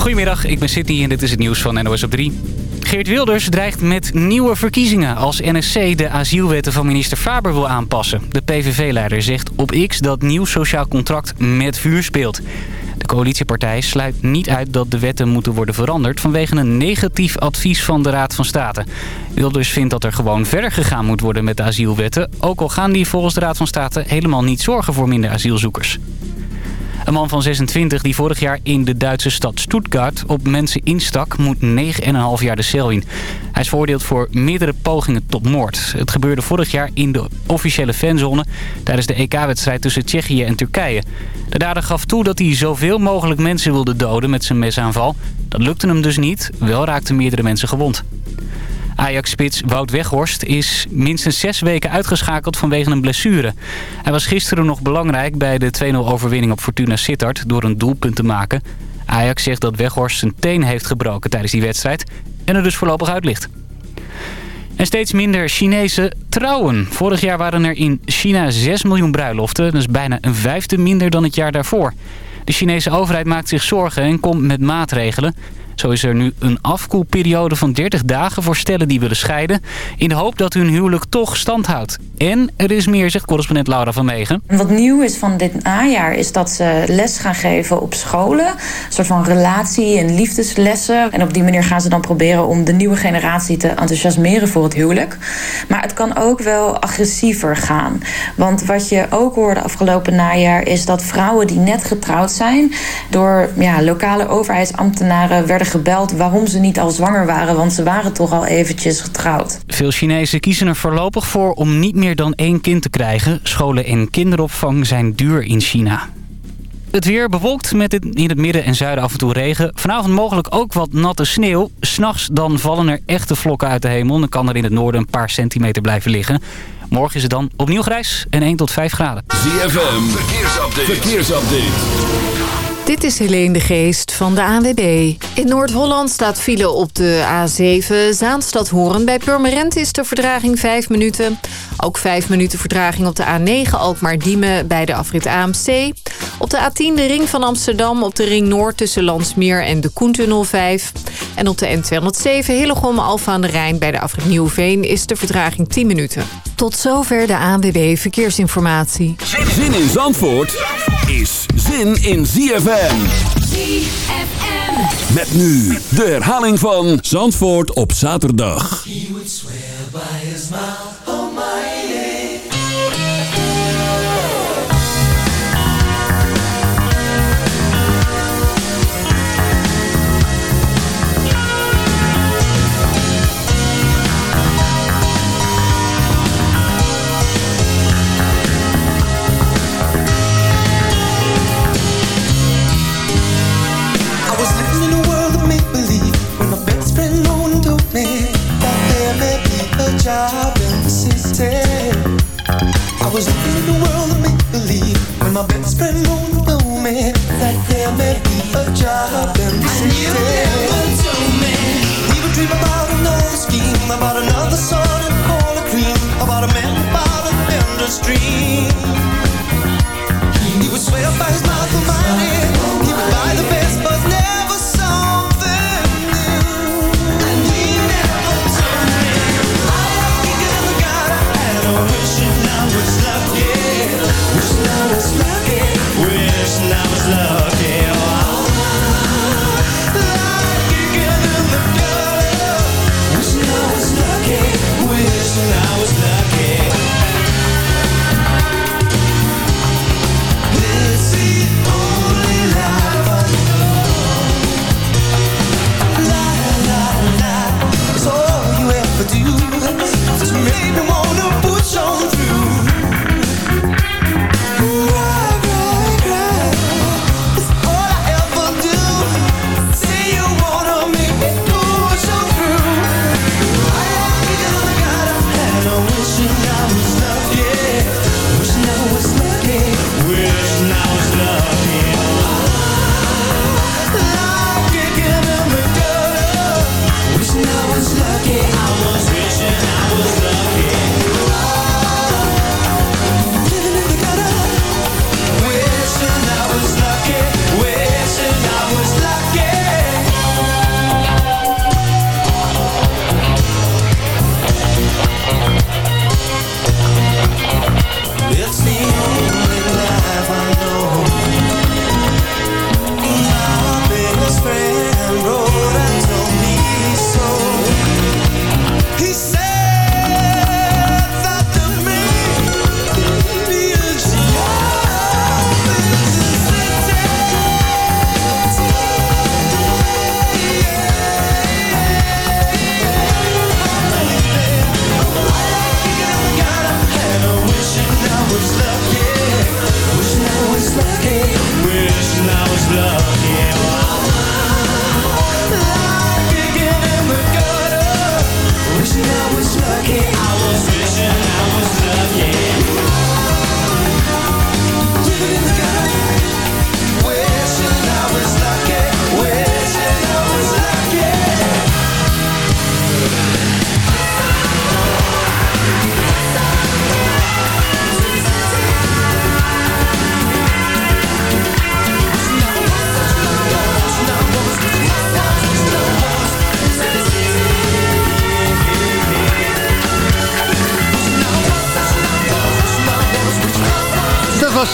Goedemiddag, ik ben Sydney en dit is het nieuws van NOS op 3. Geert Wilders dreigt met nieuwe verkiezingen als NSC de asielwetten van minister Faber wil aanpassen. De PVV-leider zegt op X dat nieuw sociaal contract met vuur speelt. De coalitiepartij sluit niet uit dat de wetten moeten worden veranderd... vanwege een negatief advies van de Raad van State. Wilders vindt dat er gewoon verder gegaan moet worden met de asielwetten... ook al gaan die volgens de Raad van State helemaal niet zorgen voor minder asielzoekers. Een man van 26 die vorig jaar in de Duitse stad Stuttgart op mensen instak... moet 9,5 jaar de cel in. Hij is veroordeeld voor meerdere pogingen tot moord. Het gebeurde vorig jaar in de officiële fanzone... tijdens de EK-wedstrijd tussen Tsjechië en Turkije. De dader gaf toe dat hij zoveel mogelijk mensen wilde doden met zijn mesaanval. Dat lukte hem dus niet. Wel raakten meerdere mensen gewond. Ajax-spits Wout Weghorst is minstens zes weken uitgeschakeld vanwege een blessure. Hij was gisteren nog belangrijk bij de 2-0 overwinning op Fortuna Sittard door een doelpunt te maken. Ajax zegt dat Weghorst zijn teen heeft gebroken tijdens die wedstrijd en er dus voorlopig uit ligt. En steeds minder Chinezen trouwen. Vorig jaar waren er in China 6 miljoen bruiloften. Dat is bijna een vijfde minder dan het jaar daarvoor. De Chinese overheid maakt zich zorgen en komt met maatregelen. Zo is er nu een afkoelperiode van 30 dagen voor stellen die willen scheiden... in de hoop dat hun huwelijk toch stand houdt. En er is meer, zegt correspondent Laura van Megen. Wat nieuw is van dit najaar is dat ze les gaan geven op scholen. Een soort van relatie- en liefdeslessen. En op die manier gaan ze dan proberen om de nieuwe generatie te enthousiasmeren voor het huwelijk. Maar het kan ook wel agressiever gaan. Want wat je ook hoorde afgelopen najaar is dat vrouwen die net getrouwd zijn... door ja, lokale overheidsambtenaren werden gebeld waarom ze niet al zwanger waren, want ze waren toch al eventjes getrouwd. Veel Chinezen kiezen er voorlopig voor om niet meer dan één kind te krijgen. Scholen en kinderopvang zijn duur in China. Het weer bewolkt met in het midden en zuiden af en toe regen. Vanavond mogelijk ook wat natte sneeuw. S'nachts dan vallen er echte vlokken uit de hemel. Dan kan er in het noorden een paar centimeter blijven liggen. Morgen is het dan opnieuw grijs en 1 tot 5 graden. ZFM, verkeersupdate. verkeersupdate. Dit is Helene de Geest van de ANWB. In Noord-Holland staat file op de A7 Zaanstad-Horen. Bij Purmerend is de verdraging 5 minuten. Ook 5 minuten verdraging op de A9 Alkmaar-Diemen bij de afrit AMC. Op de A10 de ring van Amsterdam op de ring Noord tussen Landsmeer en de Koentunnel 5. En op de N207 Hillegom-Alfa aan de Rijn bij de afrit Nieuwveen is de verdraging 10 minuten. Tot zover de ANWB Verkeersinformatie. Zin in Zandvoort is zin in ZFM. ZFM. Met nu de herhaling van Zandvoort op zaterdag. I job in the city. I was living in a world of make believe when my best friend Moon told me that there may be a job in the city. We would dream about another scheme, about another sun and corner cream, about a man about a vendor's dream. He would swear by his mouth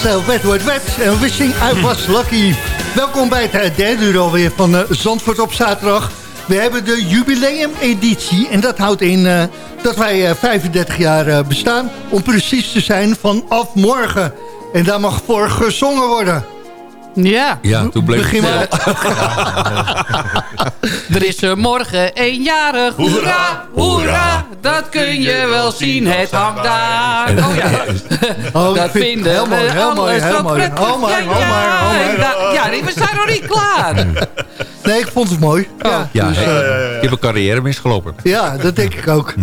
uh, Wet Wet Wet en Wishing I Was Lucky. Welkom bij het uh, derde uur alweer van uh, Zandvoort op zaterdag. We hebben de jubileumeditie en dat houdt in dat wij 35 jaar bestaan... om precies te zijn vanaf morgen. En daar mag voor gezongen worden. Ja. Ja, toen bleef Begin het maar. Er is er morgen eenjarig. Hoera, hoera. Dat kun je wel zien. Het hangt daar. Oh ja. Oh, ik Dat vind- vinden heel mooi, we heel mooi, heel mooi. maar, Ja, maar, ja, Ja, we zijn nog niet klaar. Nee, ik vond het mooi. Ja, Ja, dus, ik eh, heb een carrière misgelopen. ja dat denk ik ook.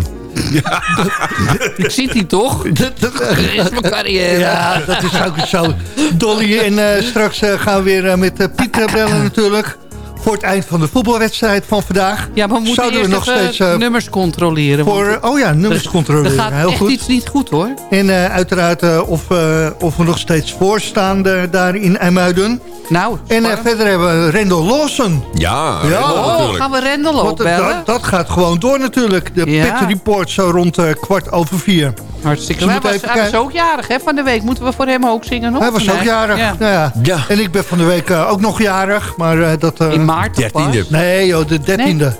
Ik zie die toch? Dat- is mijn carrière. Ja, dat is ook zo. Dolly en eh, straks eh, gaan we weer eh, met Piet bellen natuurlijk. Voor het eind van de voetbalwedstrijd van vandaag. Ja, maar we moeten Zouden we nog steeds... eh, nummers controleren. voor, oh ja, nummers er controleren. gaat Heel echt goed. iets niet goed hoor. En eh, uiteraard eh, of, eh, of we nog steeds voorstaan daar in IJmuiden. Nou, En verder hebben we Rendel Lawson. Ja, oh, natuurlijk. gaan we Rendel opbellen? dat, dat gaat gewoon door natuurlijk. De Ja. Pit Report zo rond eh, kwart over vier. Hartstikke Ze Hij was, hij ook jarig hè, van de week. Moeten we voor hem ook zingen nog? Hij was ook jarig. Ja. Nou ja. Ja. En ik ben van de week eh, ook nog jarig. Maar eh, dat... eh, In maart? Nee joh, de dertiende.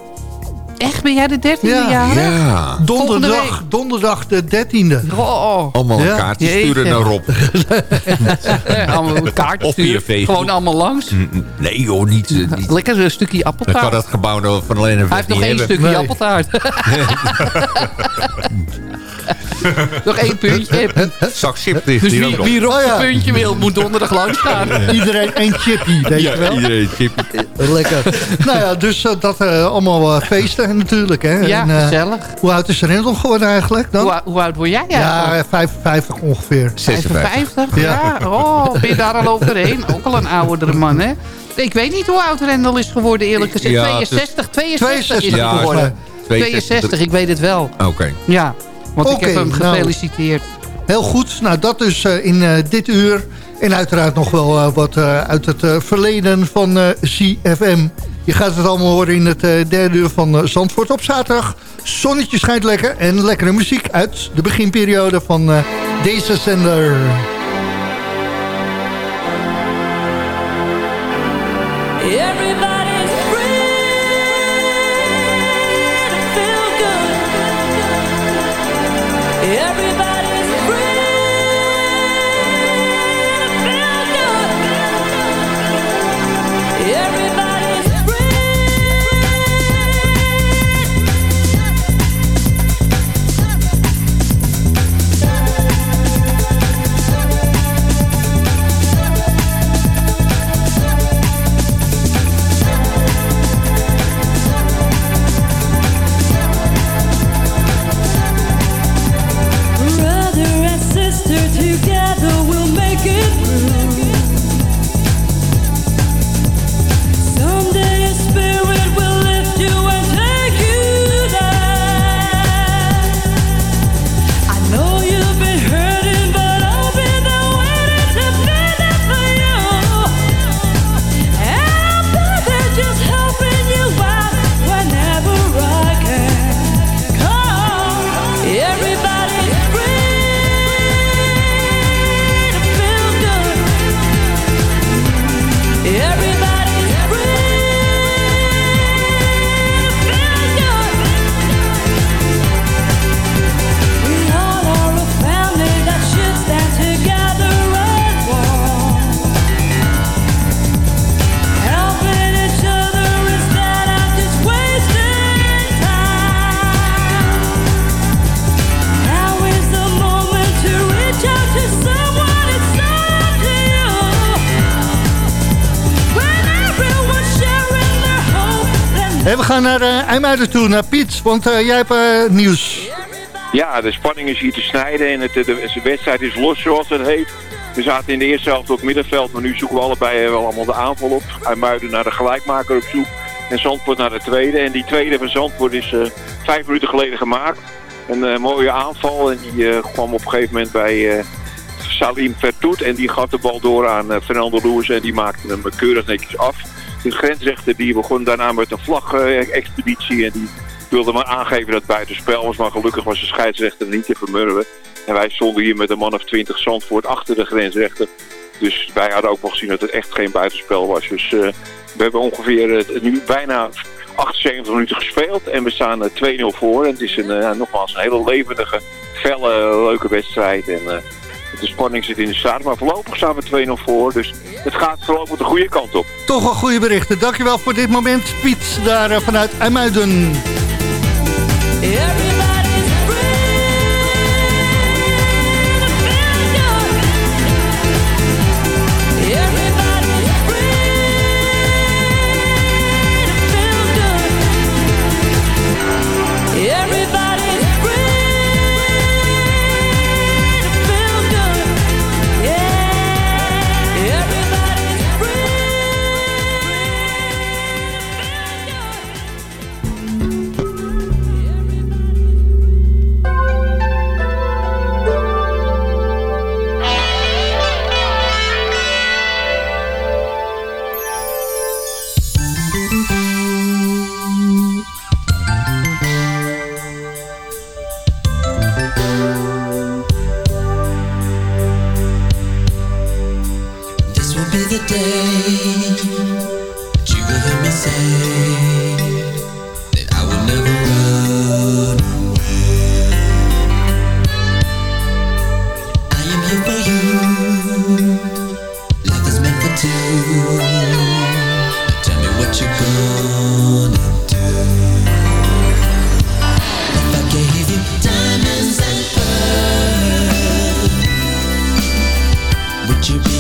Echt, ben jij de dertiende Ja. jarig? Ja. Donderdag, donderdag de dertiende. Oh, Allemaal een Ja. kaartje sturen naar Rob. allemaal een kaart Of via sturen. Gewoon allemaal langs. Mm, Nee joh, niet. niet. Lekker een stukje Dan kan appeltaart. dat gebouw van alleen een Hij heeft nog één stukje Nee. appeltaart. nog één puntje. Zak chip ligt Dus hier wie, wie Rob Oh ja. een puntje wil, moet donderdag langs gaan. Iedereen één chippy, weet je Ja, wel. iedereen chip. Lekker. nou ja, dus eh, dat eh, allemaal eh, feesten natuurlijk. Hè. Ja, En, eh, gezellig. hoe oud is Rendel geworden eigenlijk dan? Hoe, hoe oud word jij ja, eigenlijk? eh, 55 ongeveer. 56. 55? Ja. Ja. Oh, ben je daar al overheen? Ook al een oudere man, hè? Ik weet niet hoe oud Rendel is geworden, eerlijk gezegd. Ja, het is- 62, 62 is 62 hij Ja, geworden. 62. 62, ik weet het wel. Oké. Ja, want ik Oké, heb hem nou. gefeliciteerd. Heel goed. Nou, dat dus eh, in eh, dit uur. En uiteraard nog wel eh, wat eh, uit het eh, verleden van eh, CFM. Je gaat het allemaal horen in het eh, derde uur van eh, Zandvoort op zaterdag. Zonnetje schijnt lekker en lekkere muziek uit de beginperiode van eh, deze zender. Everybody's gaan naar uh, IJmuiden toe, naar Piet. Want eh, jij hebt eh, nieuws. Ja, de spanning is hier te snijden en het, de, wedstrijd is los zoals het heet. We zaten in de eerste helft op middenveld, maar nu zoeken we allebei wel allemaal de aanval op. Muiden naar de gelijkmaker op zoek en Zandvoort naar de tweede. En die tweede van Zandvoort is vijf minuten geleden gemaakt. Een mooie aanval en die kwam op een gegeven moment bij Salim Vertoet. En die gaf de bal door aan Fernando Lewis en die maakte hem keurig netjes af. De grensrechter die begon daarna met een vlag-expeditie en die wilde maar aangeven dat het buitenspel was. Maar gelukkig was de scheidsrechter niet te vermurwen. En wij stonden hier met een man of 20 Zandvoort achter de grensrechter. Dus wij hadden ook wel gezien dat het echt geen buitenspel was. Dus eh, we hebben ongeveer eh, nu bijna 78 minuten gespeeld. En we staan eh, 2-0 voor. En het is een, eh, nogmaals een hele levendige, felle, leuke wedstrijd. En eh, de spanning zit in de straat. Maar voorlopig staan we 2-0 voor. Dus het gaat voorlopig de goede kant op. Toch wel goede berichten. Dankjewel voor dit moment, Piet, daar eh, vanuit IJmuiden. You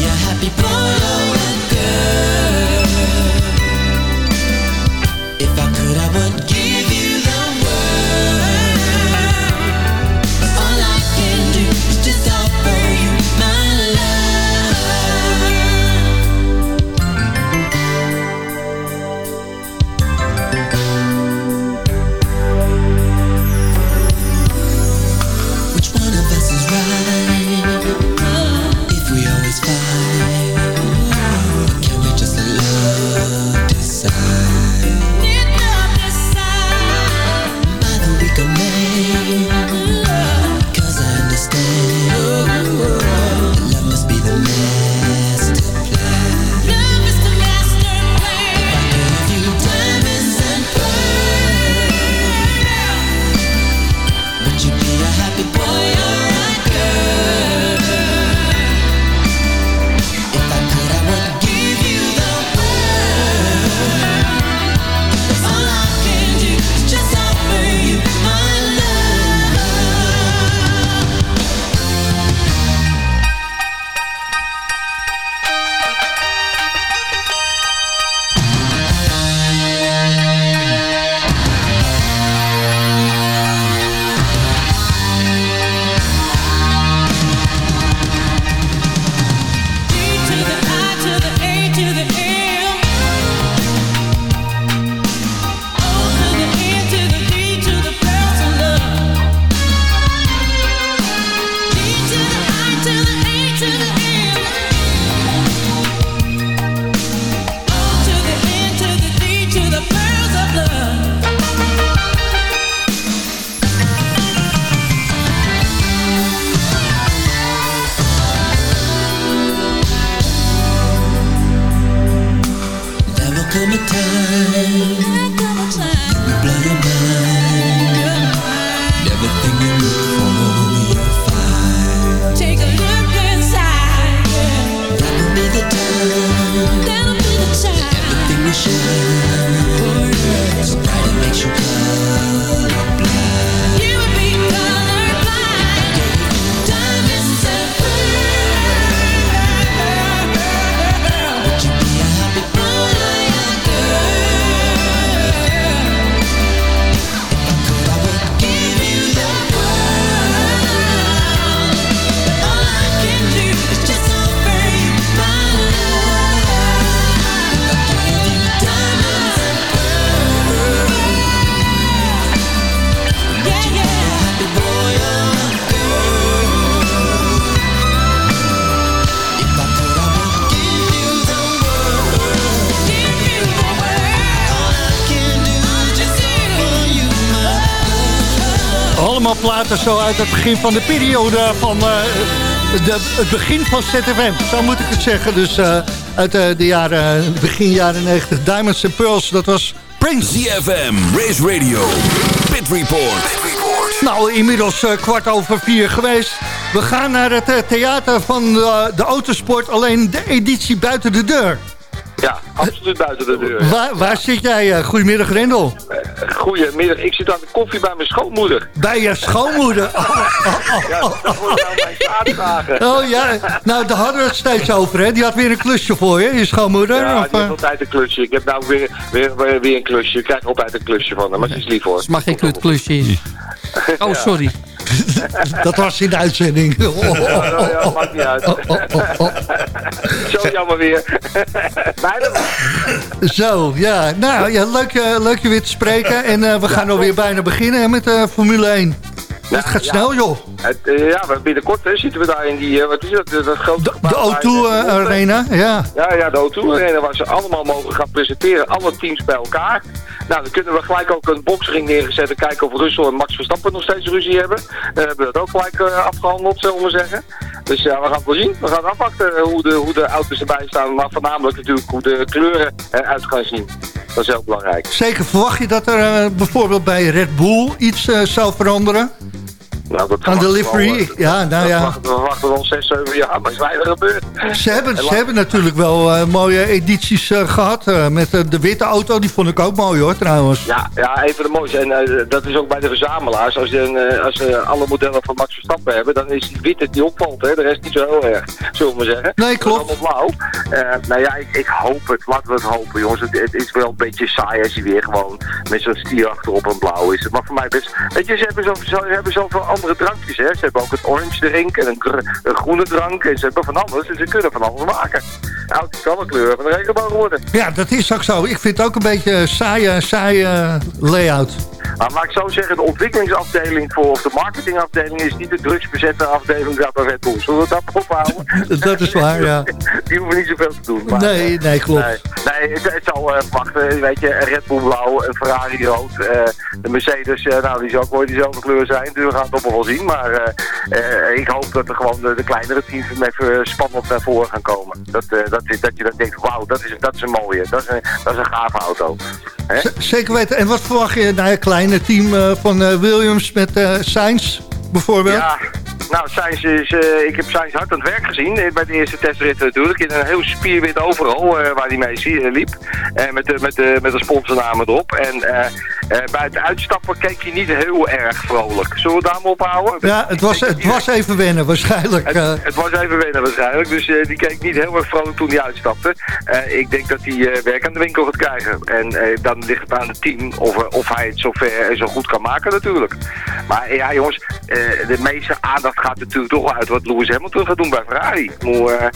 zo uit het begin van de periode van eh, de, het begin van ZFM. Zo moet ik het zeggen. Dus eh, uit eh, de jaren, begin jaren 90. Diamonds and Pearls, dat was Prince. ZFM, Race Radio, Pit Report. Nou, inmiddels kwart over vier geweest. We gaan naar het theater van de autosport. Alleen de editie buiten de deur. Ja, absoluut buiten de deur. Waar, waar zit jij? goedemiddag, Rendel. Goedemiddag, ik zit aan de koffie bij mijn schoonmoeder. Bij je schoonmoeder. Oh, oh, oh, Ja, dat wordt nou mijn zaadvragen. Oh ja, nou daar hadden we het steeds over, hè? Die had weer een klusje voor je, je schoonmoeder. Ja, of, die heeft eh? altijd een klusje. Ik heb nou weer, weer, weer, weer een klusje. Ik krijg altijd een klusje van haar, maar ze is lief hoor. Het mag geen klutklusje. Oh, sorry. dat was in de uitzending. Ja, ja, ja, maakt niet uit. Zo jammer weer. Bijna. Zo, ja. Nou, ja, leuk, eh, leuk je weer te spreken. En eh, we gaan alweer bijna beginnen met de Formule 1. Dat gaat ja. snel, joh. Het, eh, ja, binnenkort hè, zitten we daar in die, eh, wat is dat, dat grote De in, O2 eh, eh, Londen. Arena, ja. Ja, ja, de O2 Arena waar ze allemaal mogen gaan presenteren. Alle teams bij elkaar. Nou, dan kunnen we gelijk ook een boxring neergezet en kijken of Russell en Max Verstappen nog steeds ruzie hebben. Dan hebben we dat ook gelijk eh, afgehandeld, zullen we zeggen. Dus ja, we gaan het wel zien. We gaan afwachten eh, hoe de, hoe de auto's erbij staan. Maar voornamelijk natuurlijk hoe de kleuren eruit gaan zien. Dat is heel belangrijk. Zeker, verwacht je dat er eh, bijvoorbeeld bij Red Bull iets zou veranderen? Nou, dat Aan de verwachten we wel, livery? eh, Ja, nou ja. wachten- We wachten wel 6, 7 jaar, maar is weinig gebeurd. Ze hebben, En ze hebben natuurlijk wel eh, mooie edities eh, gehad. eh, met de witte auto, die vond ik ook mooi hoor, trouwens. Ja, ja, een van de mooiste. En dat is ook bij de verzamelaars. Als je een, eh, als ze alle modellen van Max Verstappen hebben, dan is die witte die opvalt. Hè? De rest niet zo heel erg, zullen we maar zeggen. Nee, klopt. Is allemaal blauw. Nou ja, ik, ik hoop het. Laten we het hopen, jongens. Het, het is wel een beetje saai als je weer gewoon met zo'n stier achterop een blauw is. Maar voor mij best... Weet je, ze hebben, zo, zo, ze hebben zoveel andere drankjes, hè. Ze hebben ook het orange drink en een, gr- een groene drank. En ze hebben van alles. En ze kunnen van alles maken. Nou, het kan een kleur van de regenboog worden. Ja, dat is ook zo. Ik vind het ook een beetje een saaie, saaie layout. Maar laat ik zo zeggen, de ontwikkelingsafdeling voor, of de marketingafdeling is niet de drugsbezette afdeling daar bij Red Bull. Zullen we dat ophouden? Dat is waar, ja. Die hoeven niet zoveel te doen. Maar, Nee, nee, klopt. Nee, nee het, het zal eh, wachten, weet je, een Red Bull blauw, een Ferrari rood, eh, de Mercedes, eh, nou die zal ook wel diezelfde kleur zijn, dus we gaan het op wel zien. Maar eh, eh, ik hoop dat er gewoon de, de kleinere teams even spannend naar voren gaan komen. Dat, eh, dat, dat je dan denkt, wauw, dat is, dat is een mooie, dat is een, dat is een gave auto. Zeker weten. En wat verwacht je, nou ja, kleine team eh, van eh, Williams met eh Sainz bijvoorbeeld? Ja, nou, Sainz is, eh, ik heb Sainz hard aan het werk gezien eh, bij de eerste testrit natuurlijk. In een heel spierwit overal eh, waar hij mee eh, liep. Eh, met, de, met, de, met de sponsornamen erop. En eh, eh, bij het uitstappen keek hij niet heel erg vrolijk. Zullen we daar maar ophouden? Ja, het was, het was even wennen waarschijnlijk. Het, eh. het was even wennen waarschijnlijk, dus eh, die keek niet heel erg vrolijk toen hij uitstapte. Eh, ik denk dat hij eh, werk aan de winkel gaat krijgen. En eh, dan ligt het aan het team of, eh, of hij het zo ver en zo goed kan maken natuurlijk. Maar eh, ja jongens, eh, de meeste aandacht gaat natuurlijk toch wel uit wat Lewis Hamilton gaat doen bij Ferrari. Maar, eh,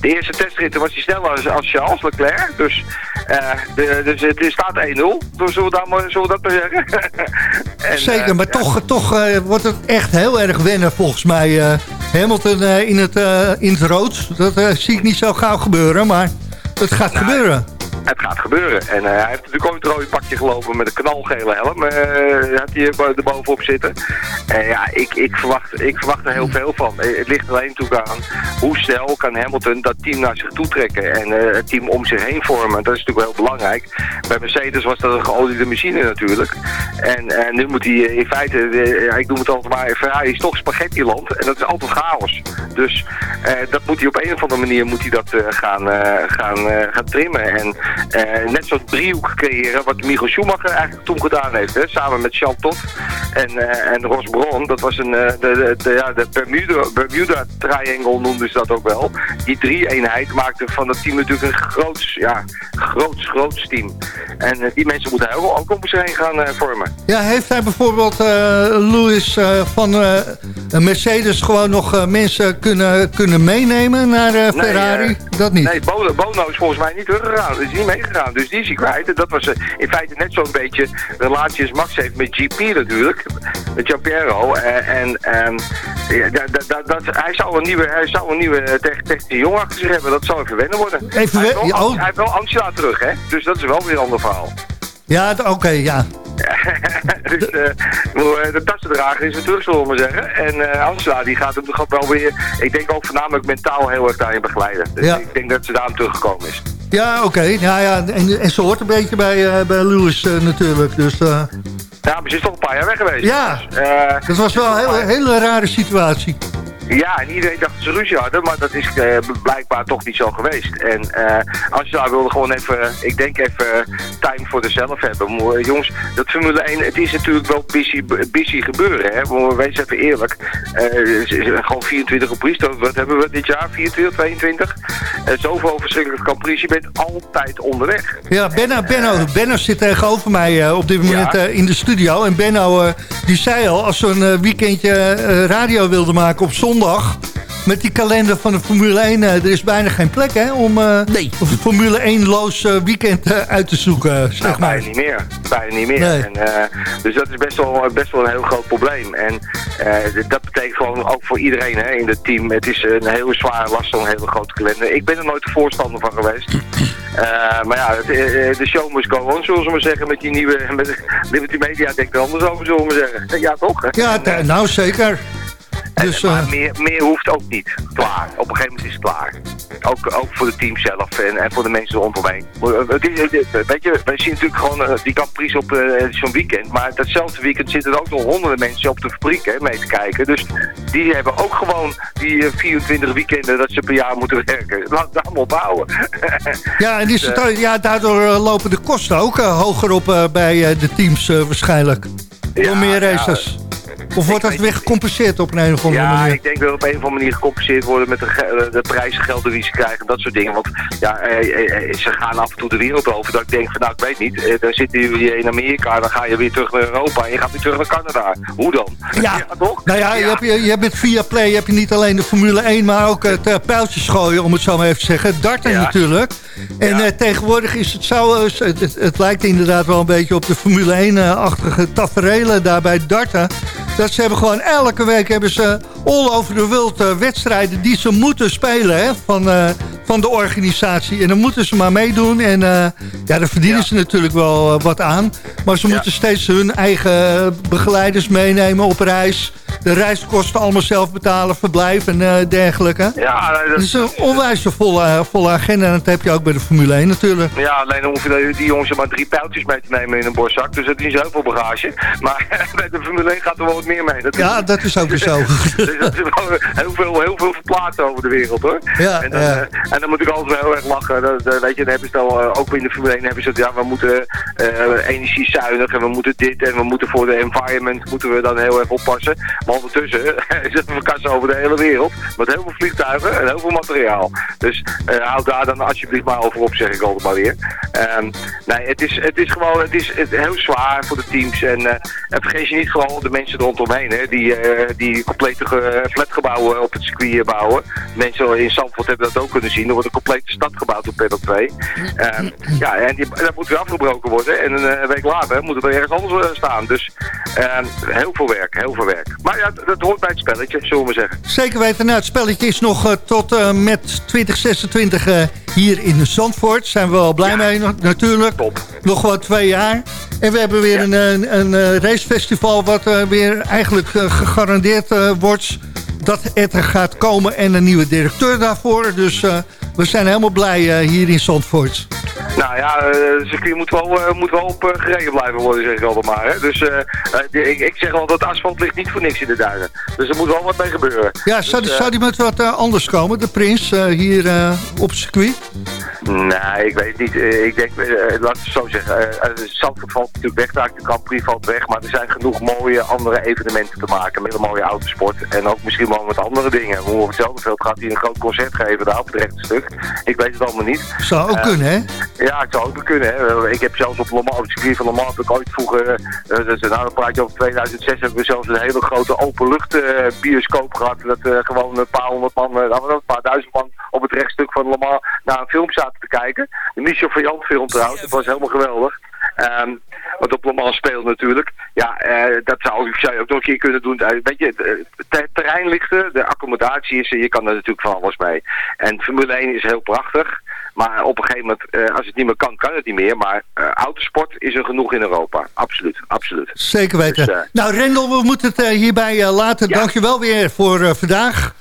de eerste testritten was hij sneller als, als Charles Leclerc. Dus, eh, de, dus het staat 1-0. Dus zullen we, dat maar, zullen we dat maar zeggen? En, Zeker, eh, maar ja. toch, toch wordt het echt heel erg wennen volgens mij. Hamilton in, het, in het rood, dat zie ik niet zo gauw gebeuren, maar het gaat Nou, gebeuren. Het gaat gebeuren. En eh, hij heeft natuurlijk ooit een rode pakje gelopen met een knalgele helm. eh had hij er bovenop zitten. En ja, ik, ik, verwacht, ik verwacht er heel veel van. Eh, Het ligt alleen toe aan hoe snel kan Hamilton dat team naar zich toe trekken. En het team om zich heen vormen. Dat is natuurlijk heel belangrijk. Bij Mercedes was dat een geoliede machine natuurlijk. En, en nu moet hij in feite, ik noem het altijd maar, Ferrari is toch spaghettiland. En dat is altijd chaos. Dus dat moet hij op een of andere manier moet hij dat, gaan, eh, gaan, gaan trimmen. En eh, net zo'n driehoek creëren wat Michael Schumacher eigenlijk toen gedaan heeft. Hè, samen met Jean Todt en, eh, en Ross Brawn. Dat was een, eh, de, de, de, ja, de Bermuda, Bermuda Triangle noemden ze dat ook wel. Die drie-eenheid maakte van dat team natuurlijk een groots, ja, groots, groots team. En die mensen moeten hij ook, ook om zich heen gaan vormen. Ja, heeft hij bijvoorbeeld eh, van Mercedes gewoon nog mensen kunnen, kunnen meenemen naar Nee, Ferrari? dat niet? Nee, Bono, Bono is volgens mij niet teruggegaan. Is niet meegegaan. Dus die is hij kwijt. En dat was eh, in feite net zo'n beetje relatie als Max heeft met GP natuurlijk. Met Giampiero. Eh, en ehm, ja, da- da- da- dat, hij zou een nieuwe, hij zou een nieuwe tech- technische jongen achter zich hebben. Dat zou even wennen worden. Even hij, heeft wel, oh. hij heeft wel Angela terug, hè. Dus dat is wel weer een ander verhaal. Ja, oké, ja. Ja, dus eh, maar, de tassendrager is weer terug, zullen we maar zeggen. En eh, Angela die gaat hem toch wel weer, ik denk ook voornamelijk mentaal heel erg daarin begeleiden. Dus Ja. ik denk dat ze daar teruggekomen is. Ja, oké. Ja, ja, en, en ze hoort een beetje bij, eh, bij Lewis eh, natuurlijk. Dus eh, Ja, maar ze is toch een paar jaar weg geweest. Ja. Dus, dat was wel een hele, hele rare situatie. Ja, en iedereen dacht dat ze ruzie hadden, maar dat is eh, blijkbaar toch niet zo geweest. En eh Angela wilde gewoon even, ik denk even time voor zichzelf hebben. Maar, jongens, dat Formule 1, het is natuurlijk wel busy, busy gebeuren, hè. Maar wees even eerlijk. Eh, gewoon 24 Prix, wat hebben we dit jaar? 24, 22? Eh, zoveel verschillende Grand Prix, je bent altijd onderweg. Ja, Benno, Benno, Benno zit tegenover mij op dit moment Ja. in de studio. En Benno die zei al, als ze een weekendje radio wilde maken op zondag... met die kalender van de Formule 1, eh, er is bijna geen plek hè, om eh, een Formule 1-loos eh, weekend uit te zoeken, zeg Nou, maar. bijna niet meer. Bijna niet meer. Nee. En, dus dat is best wel, best wel een heel groot probleem. En dat betekent gewoon ook voor iedereen hè, in het team. Het is een heel zwaar last van een hele grote kalender. Ik ben er nooit de voorstander van geweest. Maar ja, het, de show must go on, zullen we maar zeggen. Met die nieuwe met Liberty Media denk ik er anders over, zullen we maar zeggen. Ja, toch? Ja, nou zeker. Dus, maar eh, meer, meer hoeft ook niet. Klaar. Op een gegeven moment is het klaar. Ook, ook voor het team zelf en, en voor de mensen rondomheen. Eh, het- Weet je, wij zien natuurlijk gewoon eh, die Grand op eh, zo'n weekend. Maar datzelfde weekend zitten er ook nog honderden mensen op de fabriek hè, mee te kijken. Dus die hebben ook gewoon die eh, 24 weekenden dat ze per jaar moeten werken. Laat het allemaal bouwen. ja, en is het, eh, ja, daardoor eh, lopen de kosten ook eh, hoger op eh, bij eh, de teams eh, waarschijnlijk. Door meer races. Of wordt dat weer gecompenseerd op een, een of andere Ja, manier? ik denk dat op een of andere manier gecompenseerd worden met de, eh, de prijzengelden die ze krijgen. Dat soort dingen. Want ja, eh, eh, ze gaan af en toe de wereld over. Dat ik denk van nou, ik weet niet. dan zitten jullie in Amerika, dan ga je weer terug naar Europa en je gaat weer terug naar Canada. Hoe dan? Ja, toch? Nou ja, Je, hebt, je, je hebt met Viaplay heb je niet alleen de Formule 1, maar ook het uh, pijltjes gooien, om het zo maar even te zeggen. Darten Ja. natuurlijk. En tegenwoordig is het zo, het, het, lijkt inderdaad wel een beetje op de Formule 1-achtige taferelen daar bij darten. Dat ze hebben gewoon elke week hebben ze all over the world eh, wedstrijden die ze moeten spelen hè, van, eh, van de organisatie. En dan moeten ze maar meedoen. En eh, ja, daar verdienen ze natuurlijk wel wat aan. Maar ze moeten steeds hun eigen begeleiders meenemen op reis. De reiskosten allemaal zelf betalen, verblijf en eh, dergelijke. Ja, dat- is een onwijs volle, volle agenda. En dat heb je ook bij de Formule 1 natuurlijk. Ja, alleen dan hoeven die- die jongens maar drie pijltjes mee te nemen in een borstzak. Dus dat is niet zoveel bagage. Maar bij de Formule 1 gaat er wel wat meer mee. Dat is- Ja, dat is ook weer zo. dus dat is heel veel, heel veel verplaatst over de wereld hoor. Ja, en, dan, ja. eh, en dan moet ik altijd wel heel erg lachen. Dat, dat- weet je, dan hebben ze dan, eh, ook in de Formule 1 hebben ze het, ja, we moeten eh energiezuinig en we moeten dit en we moeten voor de environment moeten we dan heel erg oppassen. Maar ondertussen zitten we kassen over de hele wereld met heel veel vliegtuigen en heel veel materiaal. Dus eh houd daar dan alsjeblieft maar over op, zeg ik altijd maar weer. Ehm, nee, het is, het is gewoon het is het- heel zwaar voor de teams. En, eh, en vergeet je niet gewoon de mensen rondomheen, hè, die, eh, die complete ge- flatgebouwen op het circuit bouwen. Mensen in Zandvoort hebben dat ook kunnen zien. Er wordt een complete stad gebouwd op Pedal 2. Ehm, ja, en die, dat moet weer afgebroken worden. En een week later moet het er ergens anders staan. Dus ehm, heel veel werk, heel veel werk. Maar ja, dat, hoort bij het spelletje, zullen we maar zeggen. Zeker weten. Nou, het spelletje is nog eh, tot eh, met 2026 eh, hier in Zandvoort. Zijn we wel blij mee natuurlijk. Nog wel twee jaar. En we hebben weer een, een, een racefestival wat weer eigenlijk gegarandeerd wordt dat het er gaat komen. En een nieuwe directeur daarvoor. Dus we zijn helemaal blij hier in Zandvoort. Nou ja, eh, het circuit moet wel, eh, moet wel op eh, gereden blijven worden, zeg ik altijd maar. Hè. Dus eh, eh, ik, ik zeg wel dat asfalt ligt niet voor niks in de duinen. Dus er moet wel wat mee gebeuren. Ja, zou, Dus, die- eh, zou die met wat eh, anders komen, de prins, eh, hier eh, op het circuit? Nee, ik weet het niet. Eh, Ik denk, eh, laat het zo zeggen. eh, eh, Zandvoort valt natuurlijk weg, daar de Grand Prix valt weg. Maar er zijn genoeg mooie andere evenementen te maken met een mooie autosport. En ook misschien wel met andere dingen. Hoe op hetzelfde veld gaat hij een groot concert geven daar op het rechte stuk. Ik weet het allemaal niet. Zou ook Eh, kunnen, hè? Ja, het zou ook kunnen. Hè. Ik heb zelfs op, Le op het circuit van Le Mans heb ik ooit vroeger, eh, eh, dus, nou praat over 2006, hebben we zelfs een hele grote openlucht eh bioscoop gehad. Dat eh, gewoon een paar honderd man, eh, een paar duizend man op het rechtstuk van Le naar een film zaten te kijken. De Michel van Jan film trouwens, dat was helemaal geweldig. Ehm, wat op Le speelt natuurlijk. Ja, eh, dat zou, zou je ook nog een keer kunnen doen. Eh, weet je, eh, het terrein ligt er, de accommodatie is er, je kan er natuurlijk van alles mee. En Formule 1 is heel prachtig. Maar op een gegeven moment, eh, als het niet meer kan, kan het niet meer. Maar eh, autosport is er genoeg in Europa. Absoluut, absoluut. Zeker weten. Dus, eh, nou, Rendel, we moeten het eh, hierbij eh, laten. Ja. Dankjewel weer voor eh, vandaag.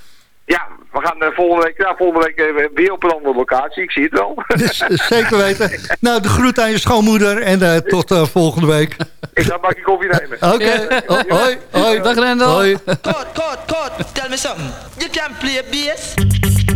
Ja, we gaan volgende week, ja, volgende week weer op een andere locatie. Ik zie het wel. Dus, zeker weten. Nou, de groet aan je schoonmoeder en eh, tot volgende week. Ik ga een bakje koffie nemen. Oké, Oh, hoi, hoi. Dag Rendel. Hoi. Code, code, code. Tell me something. You can play bass.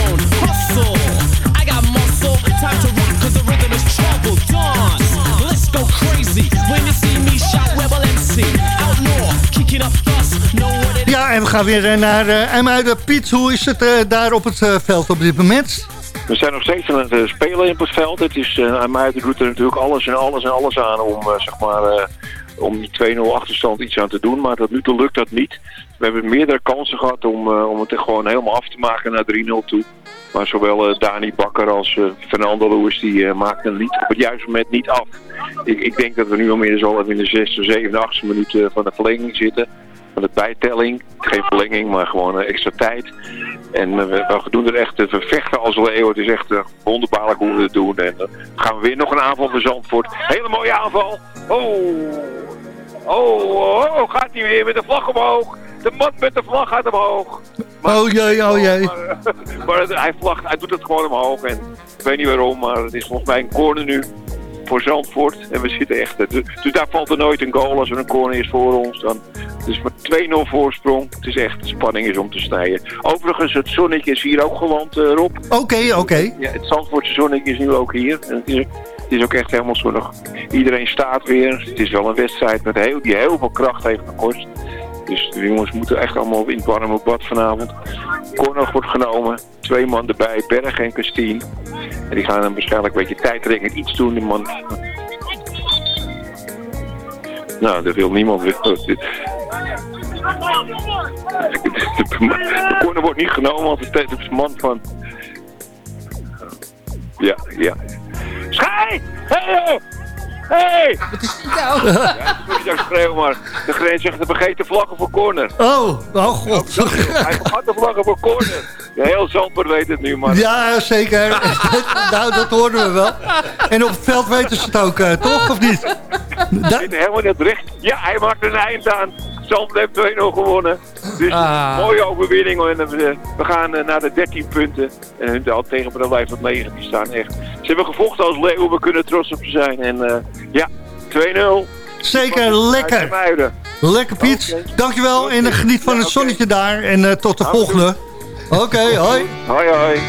Ja, en we gaan weer eh, naar eh IJmuiden. Piet, hoe is het eh, daar op het veld op dit moment? We zijn nog steeds aan het spelen in het veld. Het is, uh, Muiden doet er natuurlijk alles en alles en alles aan om, zeg maar, om die 2-0 achterstand iets aan te doen. Maar tot nu toe lukt dat niet. We hebben meerdere kansen gehad om, eh, om het er gewoon helemaal af te maken naar 3-0 toe. Maar zowel eh, Dani Bakker als eh, Fernando Lewis die maakten het niet, op het juiste moment niet af. Ik, ik denk dat we nu al in de 6e, 7e, 8e minuut van de verlenging zitten. Van de bijtelling. Geen verlenging, maar gewoon eh, extra tijd. En eh, we, we doen er echt te vervechten als leeuw. Het is echt wonderbaarlijk hoe we het doen. En dan gaan we weer nog een aanval voor Zandvoort. Hele mooie aanval. Oh, oh, oh, gaat hij weer met de vlag omhoog. De man met de vlag gaat omhoog. oh jee, oh jee. Maar, eh, maar het- hij, vlagt, hij doet het gewoon omhoog. En ik weet niet waarom, maar het is volgens mij een corner nu voor Zandvoort. En we zitten echt... eh, Dus, dus daar valt er nooit een goal als er een corner is voor ons. Dan, 2-0 voorsprong. Het is echt, de spanning is om te snijden. Overigens, het zonnetje is hier ook geland, eh, Rob. Oké, oké. Ja, het Zandvoortse zonnetje is nu ook hier. En het, is, het is ook echt helemaal zonnig. Iedereen staat weer. Het is wel een wedstrijd met heel, die heel veel kracht heeft gekost. Dus de jongens moeten echt allemaal in het warme bad vanavond. Corner wordt genomen. Twee man erbij, Berg en Christine. En die gaan dan waarschijnlijk een beetje tijdrekkend iets doen. Die man... Nou, dat wil niemand. De de corner wordt niet genomen, want het is een man van... Ja, ja. Schij! Hé! Hé! Wat is dit nou? Ja, ik schreeuwen, maar de grens zegt de vergeten vlaggen voor corner. Oh, oh god. Hij vergat de vlaggen voor corner. Ja, heel Zandvoort weet het nu, maar... Ja, zeker. nou, dat hoorden we wel. En op het veld weten ze het ook, eh, toch? Of niet? Zit helemaal net recht. Ja, hij maakt een eind aan. Zandvoort heeft 2-0 gewonnen. Dus Ah. mooie overwinning. En we, we gaan eh, naar de 13 punten. En hun al tegen de lijf van 9. Die staan echt. Ze hebben gevochten als leeuwen. We kunnen trots op ze zijn. En eh, ja, 2-0. Zeker, lekker. Lekker Piet. Dankjewel en eh, geniet van het zonnetje daar. En eh, tot de volgende. Oké, hoi. Hoi, hoi.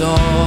song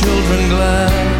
children glad.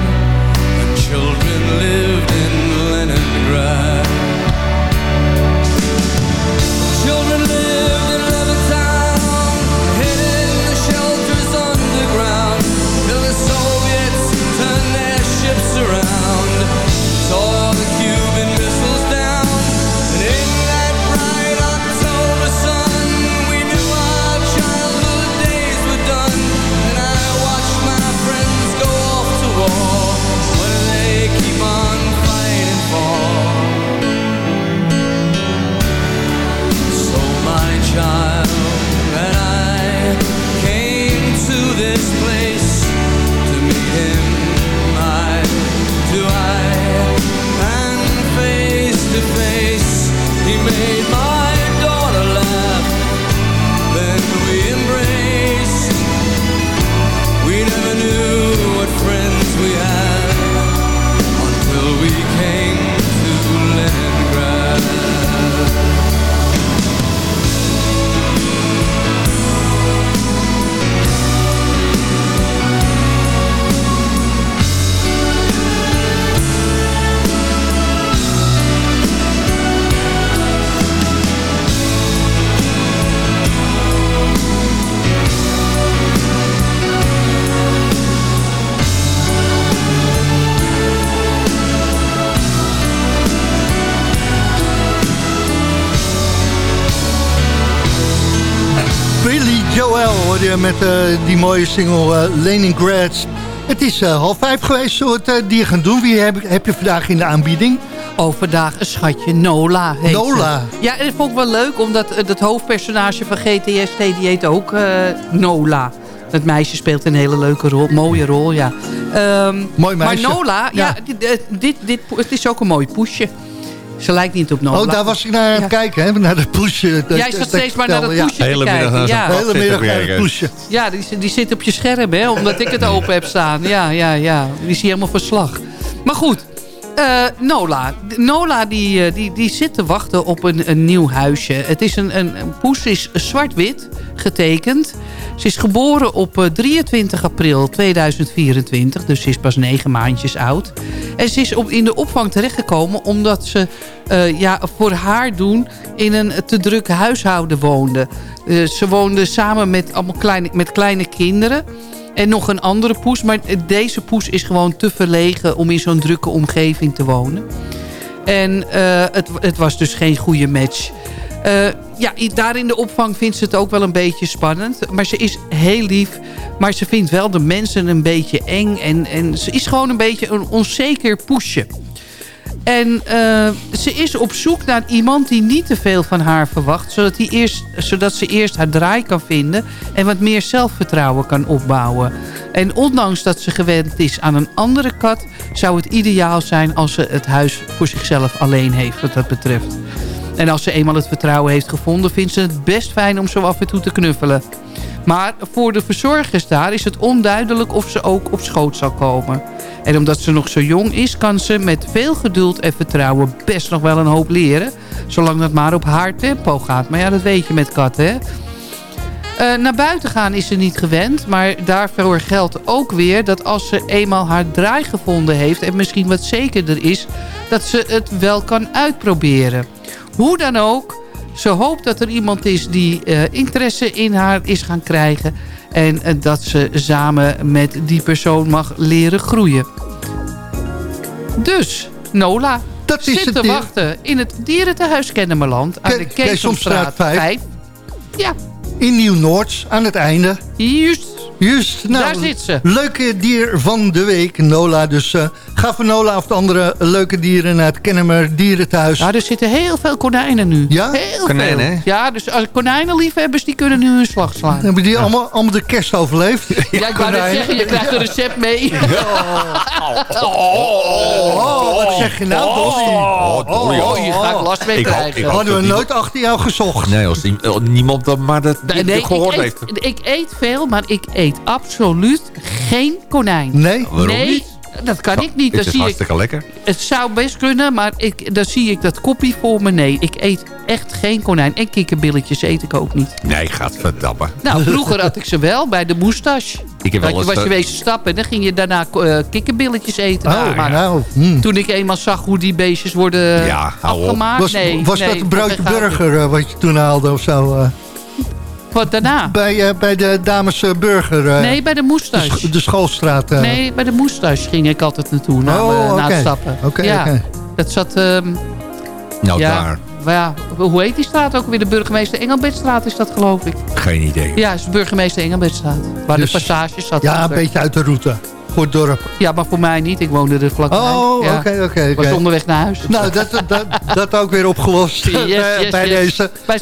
Je met eh, die mooie single eh, Leningrad. Het is eh, half vijf geweest, zullen we het eh, die gaan doen? Wie heb, heb je vandaag in de aanbieding? Oh, vandaag een schatje, Nola heet Nola. ze. Ja, en dat vond ik wel leuk, omdat eh, het hoofdpersonage van GTST, die heet ook eh, Nola. Dat meisje speelt een hele leuke rol, mooie rol, ja. Ehm, Mooi meisje. Maar Nola, ja, Ja. dit, eh, dit, dit, het is ook een mooi poesje. Ze lijkt niet op Nola. Oh, daar was ik naar aan het kijken, hè? naar dat poesje. Jij zat steeds maar naar dat ja. poesje te kijken. ja. De hele middag naar het poesje. Ja, die, die zit op je scherm, hè, omdat ik het open heb staan. Ja, ja, ja. Die zie je helemaal verslag. Maar goed, eh, Nola. Nola die, eh, die, die zit te wachten op een, een nieuw huisje. Het is een, een, poes is zwart-wit getekend. Ze is geboren op eh, 23 april 2024. Dus ze is pas negen maandjes oud. En ze is op, in de opvang terechtgekomen omdat ze eh, ja, voor haar doen in een te druk huishouden woonde. Eh, ze woonde samen met, allemaal kleine, met kleine kinderen. En nog een andere poes. Maar deze poes is gewoon te verlegen om in zo'n drukke omgeving te wonen. En eh, het, het was dus geen goede match. Eh, ja, daar in de opvang vindt ze het ook wel een beetje spannend. Maar ze is heel lief. Maar ze vindt wel de mensen een beetje eng. En, en ze is gewoon een beetje een onzeker poesje. En eh, ze is op zoek naar iemand die niet te veel van haar verwacht. Zodat, die eerst, zodat ze eerst haar draai kan vinden. En wat meer zelfvertrouwen kan opbouwen. En ondanks dat ze gewend is aan een andere kat... zou het ideaal zijn als ze het huis voor zichzelf alleen heeft wat dat betreft. En als ze eenmaal het vertrouwen heeft gevonden... vindt ze het best fijn om zo af en toe te knuffelen. Maar voor de verzorgers daar is het onduidelijk of ze ook op schoot zal komen. En omdat ze nog zo jong is, kan ze met veel geduld en vertrouwen best nog wel een hoop leren. Zolang dat maar op haar tempo gaat. Maar ja, dat weet je met katten, hè? Eh, naar buiten gaan is ze niet gewend. Maar daarvoor geldt ook weer dat als ze eenmaal haar draai gevonden heeft... en misschien wat zekerder is, dat ze het wel kan uitproberen. Hoe dan ook, ze hoopt dat er iemand is die eh, interesse in haar is gaan krijgen... en eh, dat ze samen met die persoon mag leren groeien. Dus, Nola Dat is zit het te dier- wachten in het dierentehuis Kennemerland... aan Ke- de Keesomstraat Keesomstraat 5. 5. Ja. In Nieuw-Noords, aan het einde. Juist. Juist, nou, Daar zit ze. leuke dier van de week, Nola. Dus eh, ga voor Nola of de andere leuke dieren naar het Kennemer Dierenthuis. Ja, er zitten heel veel konijnen nu. Ja? Heel Konijnen, veel. hè? Ja, dus als konijnenliefhebbers die kunnen nu hun slag slaan. Hebben die allemaal, allemaal de kerst overleefd? Ja, ik wou net zeggen, je krijgt een recept mee. Oh, wat zeg je nou? Oh, Oh, hier ga ik last mee krijgen. Hadden we nooit achter jou gezocht. Nee, als niemand dat maar dat Nee, nee, gehoord ik, heeft. eet, ik eet veel, maar ik eet absoluut geen konijn. Nee? Waarom nee, niet? Dat kan ik niet. Het is zie ik, hartstikke lekker. het zou best kunnen, maar ik, dan zie ik dat koppie voor me. Nee, ik eet echt geen konijn. En kikkerbilletjes eet ik ook niet. Nee, gaat verdappen. Nou, vroeger had ik ze wel bij de moustache. Ik heb wel eens... was je wezen stappen en dan ging je daarna eh, kikkerbilletjes eten. Oh, maar nou. hm. toen ik eenmaal zag hoe die beestjes worden Ja, hou op. afgemaakt. Was, nee, was nee, dat een broodje burger eh, wat je toen haalde of zo? eh? Wat daarna? bij, eh, bij de dames eh, burger. eh, nee, bij de sch- de schoolstraat. eh. Nee, bij de moustache ging ik altijd naartoe na, Oh, na het stappen. Oké, ja, oké. dat zat... ehm, Nou, ja, daar. maar ja, hoe heet die straat ook weer? De burgemeester Engelbertstraat is dat, geloof ik. Geen idee. Ja, het is de burgemeester Engelbertstraat. Waar Dus- de passages zat. Ja, een beetje uit de route. Dorp. Ja, maar voor mij niet. Ik woonde er vlakbij. Oh, oké, ja. oké. Ik was oké. onderweg naar huis. Nou, dat, dat, dat ook weer opgelost Yes, bij- yes, bij yes. deze. Bij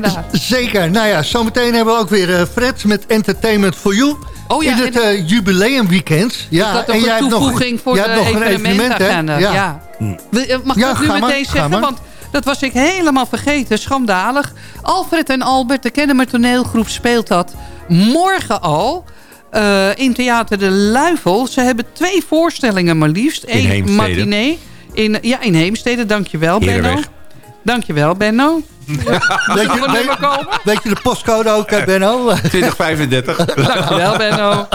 daar. Zeker. Nou ja, zometeen hebben we ook weer eh, Fred met Entertainment for You. Oh ja, In het en- eh, jubileumweekend. Ja, dat en jij hebt nog- toevoeging voor jij hebt nog een evenement, hè? Ja. Eh, Mag ik Ja, dat nu maar, meteen zeggen? Want dat was ik helemaal vergeten. Schandalig. Alfred en Albert, de Kennemer toneelgroep, speelt dat morgen al. Eh, in Theater de Luifel. Ze hebben twee voorstellingen maar liefst. In Eén Heemstede. matinee. In, ja, in Heemstede. Dankjewel, Benno. Herenweg. Dankjewel, Benno. Weet je, er weet je de postcode ook, eh, Benno? 2035. Dankjewel, Benno.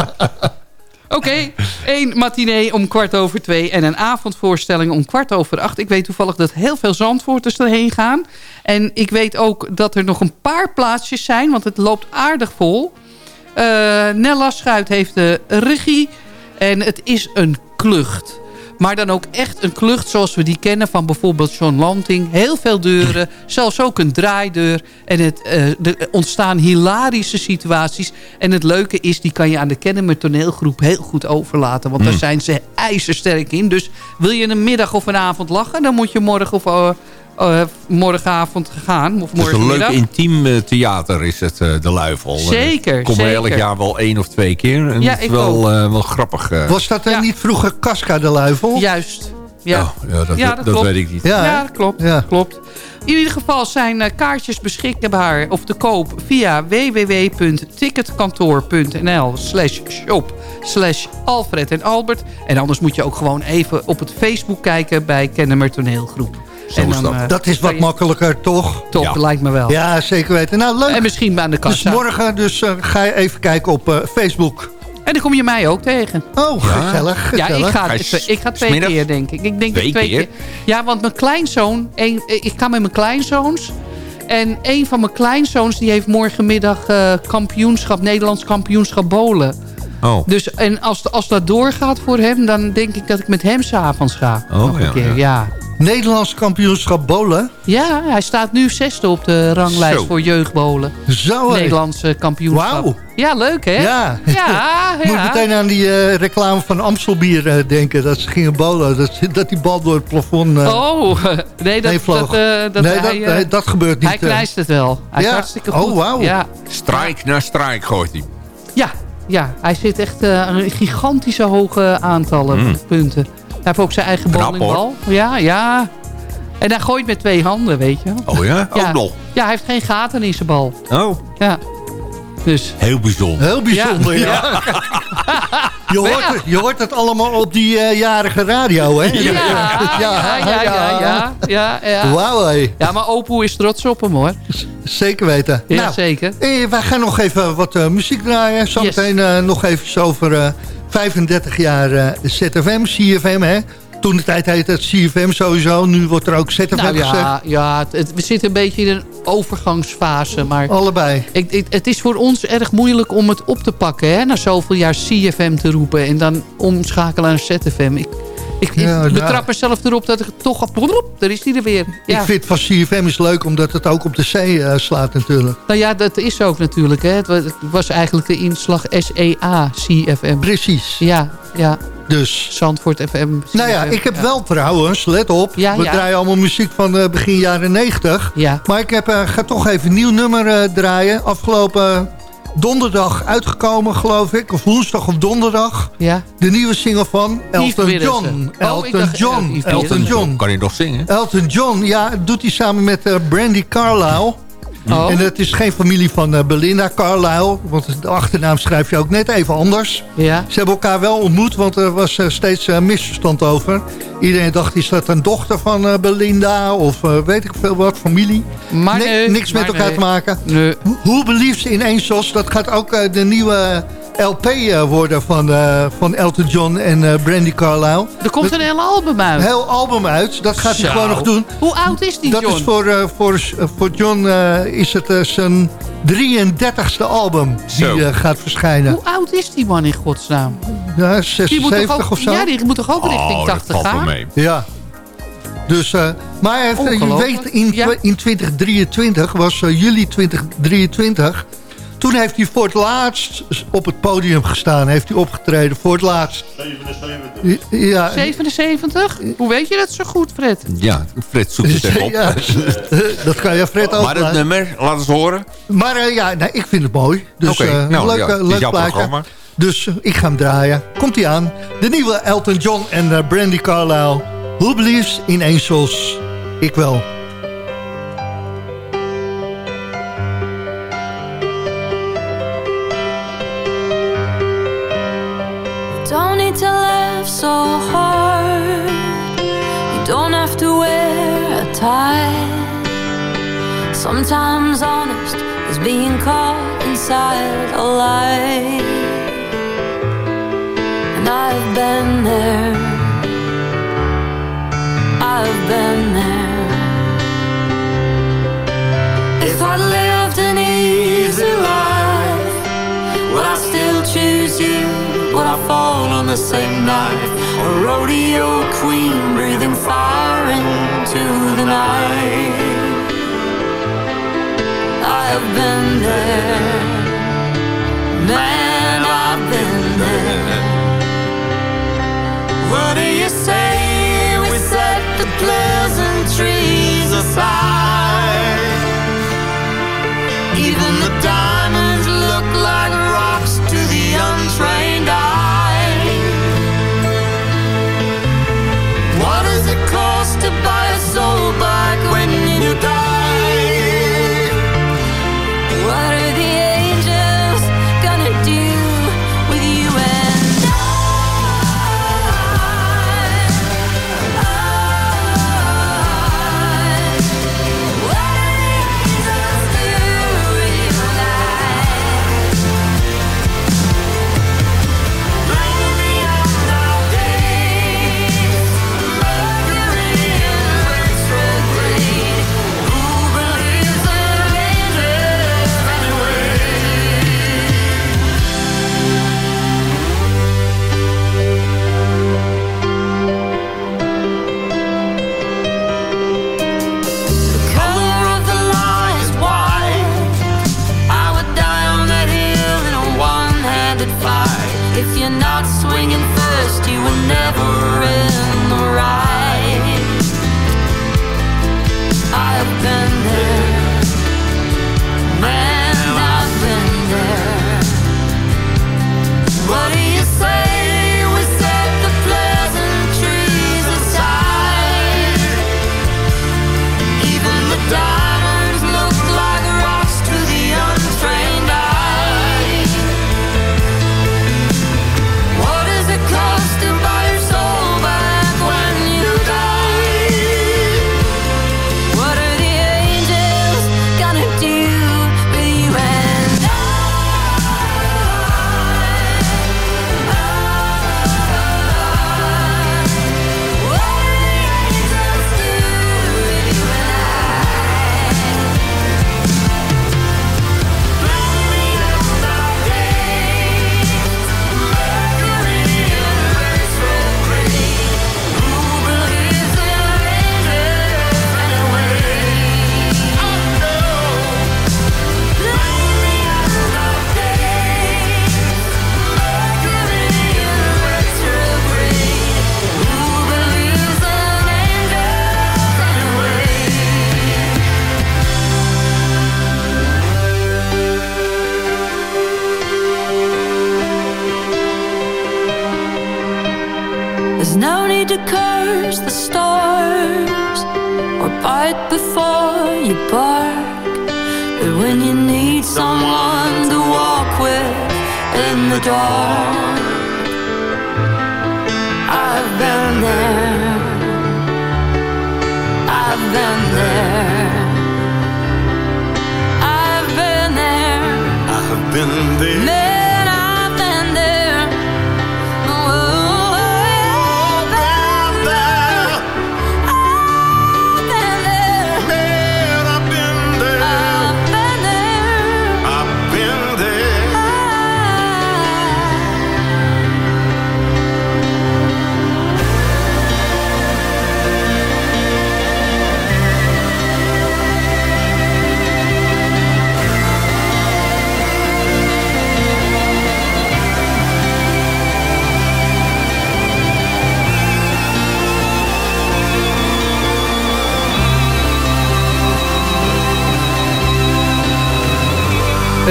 Oké, één matinee om kwart over twee... en een avondvoorstelling om kwart over acht. Ik weet toevallig dat heel veel Zandvoorters erheen gaan. En ik weet ook dat er nog een paar plaatsjes zijn... want het loopt aardig vol. Eh, Nella Schuit heeft de regie. En het is een klucht. Maar dan ook echt een klucht zoals we die kennen van bijvoorbeeld John Lanting. Heel veel deuren, zelfs ook een draaideur. En het, eh, er ontstaan hilarische situaties. En het leuke is, die kan je aan de Kennemer toneelgroep heel goed overlaten. Want daar zijn ze ijzersterk in. Dus wil je een middag of een avond lachen... dan moet je morgen of eh, eh, morgenavond gaan. Of Het is een leuk intiem eh, theater is het, eh, de Luifel. Zeker, Komen we elk jaar wel één of twee keer. En Ja, het is ik wel, eh, wel grappig. Was dat Ja. niet vroeger Casca de Luifel? Juist. Ja. Oh, ja, dat, Ja, dat, dat dat weet ik niet. Ja, dat klopt. Ja. klopt. In ieder geval zijn eh, kaartjes beschikbaar of te koop via www.ticketkantoor.nl slash shop slash Alfred en Albert. En anders moet je ook gewoon even op het Facebook kijken bij Kennemer Toneelgroep. Zo en is dat. eh, Dat is wat makkelijker, toch? Ja. lijkt me wel. Ja, zeker weten. Nou, leuk. En misschien aan de Dus kassa. morgen dus, eh, ga je even kijken op eh, Facebook. En dan kom je mij ook tegen. Oh, gezellig, Ja, gezellig. ik ga, Ga je twee- ik ga twee keer, denk ik. Ik denk Twee twee keer? keer. Ja, want mijn kleinzoon... Een, ik ga met mijn kleinzoons. En een van mijn kleinzoons... die heeft morgenmiddag eh, kampioenschap... Nederlands kampioenschap bowlen. Oh. Dus, en als, als dat doorgaat voor hem... dan denk ik dat ik met hem s'avonds ga. Oh, nog een ja, keer. ja. Ja. Nederlands kampioenschap bowlen. ja, hij staat nu zesde op de ranglijst Zo. voor jeugdbolen. Zo. Nederlandse kampioenschap. Wauw. Ja, leuk hè? Ja. Ja, Moet ja. meteen aan die eh, reclame van Amstelbier eh, denken. Dat ze gingen bowlen. Dat, dat die bal door het plafond... eh, Oh, nee, dat, dat, eh, dat, nee, hij, dat, nee, dat gebeurt niet. Hij knijst het wel. Hij is Ja. hartstikke Oh, goed. wauw. Ja, Strijk na strijk gooit hij. ja, ja, hij zit echt een gigantische hoge aantallen Mm. punten. Hij heeft ook zijn eigen Knap, bowlingbal. Ja, ja. En hij gooit met twee handen, weet je. Oh ja? Ja. Ook nog. Ja, hij heeft geen gaten in zijn bal. Oh, Ja. Dus... heel bijzonder. Heel bijzonder, ja. Ja. Je, hoort het, je hoort het allemaal op die eh, jarige radio, hè? Ja, ja, ja, ja, ja, ja, ja. Wauw, hé. Ja, maar Opoe is trots op hem, hoor. Zeker weten. Ja, nou, zeker. eh, wij gaan nog even wat eh, muziek draaien. Zometeen eh, nog even over eh, 35 jaar eh, ZFM, CFM, hè? Toen de tijd heette het CFM sowieso. Nu wordt er ook ZFM Nou gezegd. ja, ja het- we zitten een beetje in een overgangsfase, maar... Allebei. Ik, ik- het is voor ons erg moeilijk om het op te pakken. Hè? Na zoveel jaar CFM te roepen. En dan omschakelen naar ZFM. Ik, Ik, ik Ja, nou. betrap mezelf erop dat ik het toch... op- Daar is hij er weer. Ja. Ik vind van CFM is leuk omdat het ook op de zee eh, slaat natuurlijk. Nou ja, dat is ook natuurlijk. Hè. Het wa- het was eigenlijk de inslag SEA CFM. Precies. Ja, ja. Dus. Zandvoort FM. Nou ja, ik heb wel trouwens, let op. Ja, we draaien allemaal muziek van eh, begin jaren 90. Ja. Maar ik heb, eh, ga toch even een nieuw nummer draaien. Afgelopen donderdag uitgekomen, geloof ik. Of woensdag of donderdag. Ja. De nieuwe single van Elton. John. Oh, Elton John. eh, Yves Elton. John. Kan hij nog zingen? Elton John, ja, doet hij samen met eh, Brandy Carlisle. Oh. En het is geen familie van eh, Belinda Carlisle. Want de achternaam schrijf je ook net even anders. Ja. Ze hebben elkaar wel ontmoet, want er was eh, steeds eh, misverstand over. Iedereen dacht, is dat een dochter van Belinda? Of weet ik veel wat, familie? Maar Nee, niks met elkaar nee. te maken. Nee. Hoe- beliefd in Angels, dat gaat ook de nieuwe LP eh, worden van, eh, van Elton John en eh, Brandy Carlisle. Er komt een hele album uit. Een heel album uit, dat gaat hij Zo. gewoon nog doen. Hoe oud is die Dat John? is voor, eh, voor, voor John eh, is het zijn 33ste album die gaat verschijnen. Hoe oud is die man in godsnaam? Ja, Die moet toch 76 ook, of zo. Ja, die moet toch ook richting Oh, dat 80 valt wel gaan? mee. Ja. Dus, eh, maar hij je weet, in, Ja. in 2023, was juli 2023... toen heeft hij voor het laatst op het podium gestaan. Heeft hij opgetreden voor het laatst. 77. Ja, 77? Hoe weet je dat zo goed, Fred? Ja, Fred zoekt het even op. ja, dat kan je Fred ook Maar het nummer, laat eens horen. Maar eh, ja, nee, ik vind het mooi. Dus eh, nou, leuk, ja, eh, leuk plaatje. programma. Dus ik ga hem draaien. Komt hij aan. De nieuwe Elton John en Brandy Carlisle. Who believes in angels? Ik wel. Sometimes honest is being caught inside a lie. And I've been there. I've been there. If I lived an easy life, would I still choose you? Would I fall on the same knife? A rodeo queen breathing fire into the night. I have been there, man, I've been there. What do you say we set the pleasantries aside?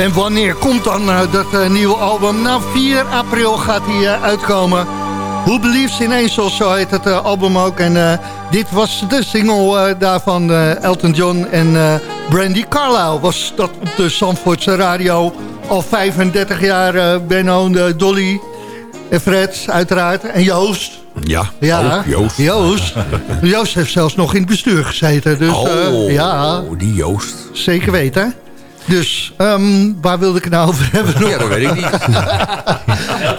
En wanneer komt dan eh, dat eh, nieuwe album? Nou, 4 april gaat hij eh, uitkomen. Who Believes in Angels, zo heet het album ook. En dit was de single daarvan, Elton John en Brandy Carlisle. Was dat op de Zandvoortse radio al 35 jaar. Benno, Dolly en Fred, uiteraard. En Joost. Ja, Ja, Joost. Joost. Joost heeft zelfs nog in het bestuur gezeten. Dus, oh, ja, die Joost. zeker weten. Dus, ehm, waar wilde ik het nou over hebben? Ja, dat weet ik niet.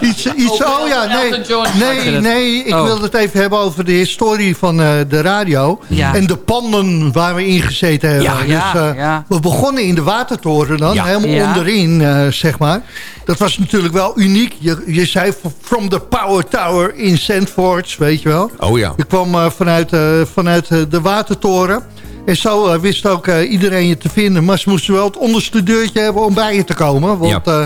iets, iets, oh ja, nee, nee, nee, ik Oh. wilde het even hebben over de historie van eh, de radio. Ja. En de panden waar we in gezeten hebben. Ja, ja, dus, eh, ja. We begonnen in de Watertoren dan, Ja. helemaal Ja. onderin, eh, zeg maar. Dat was natuurlijk wel uniek. Je, je zei from the power tower in Sandford, weet je wel. Oh ja. Je kwam eh, vanuit, eh, vanuit de Watertoren. En zo eh, wist ook eh, iedereen je te vinden. Maar ze moesten wel het onderste deurtje hebben om bij je te komen. Want eh,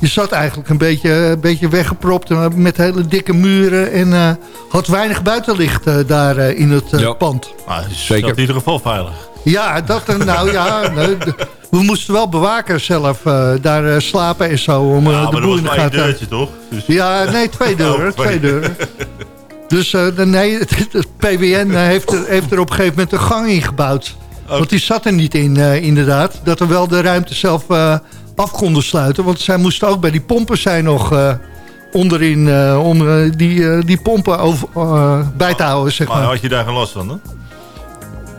je zat eigenlijk een beetje, een beetje weggepropt met hele dikke muren. En eh, had weinig buitenlicht daar in het Ja. pand. Maar Zeker. in ieder geval veilig. Ja, dat, nou ja. we moesten wel bewaken zelf eh, daar slapen en zo. Om eh, Ja, de maar dat boel was maar gaten deurtje, toch? Dus... Ja, nee, twee deuren. Oh, twee. twee deuren. Dus eh, de- nee, het, het PWN eh, heeft er, heeft er op een gegeven moment een gang in gebouwd. Oh. Want die zat er niet in, eh, inderdaad. Dat we wel de ruimte zelf eh, af konden sluiten. Want zij moesten ook bij die pompen zijn nog eh, onderin... eh, om die, eh, die pompen over, eh, bij te houden, zeg Maar maar. had je daar geen last van, hè?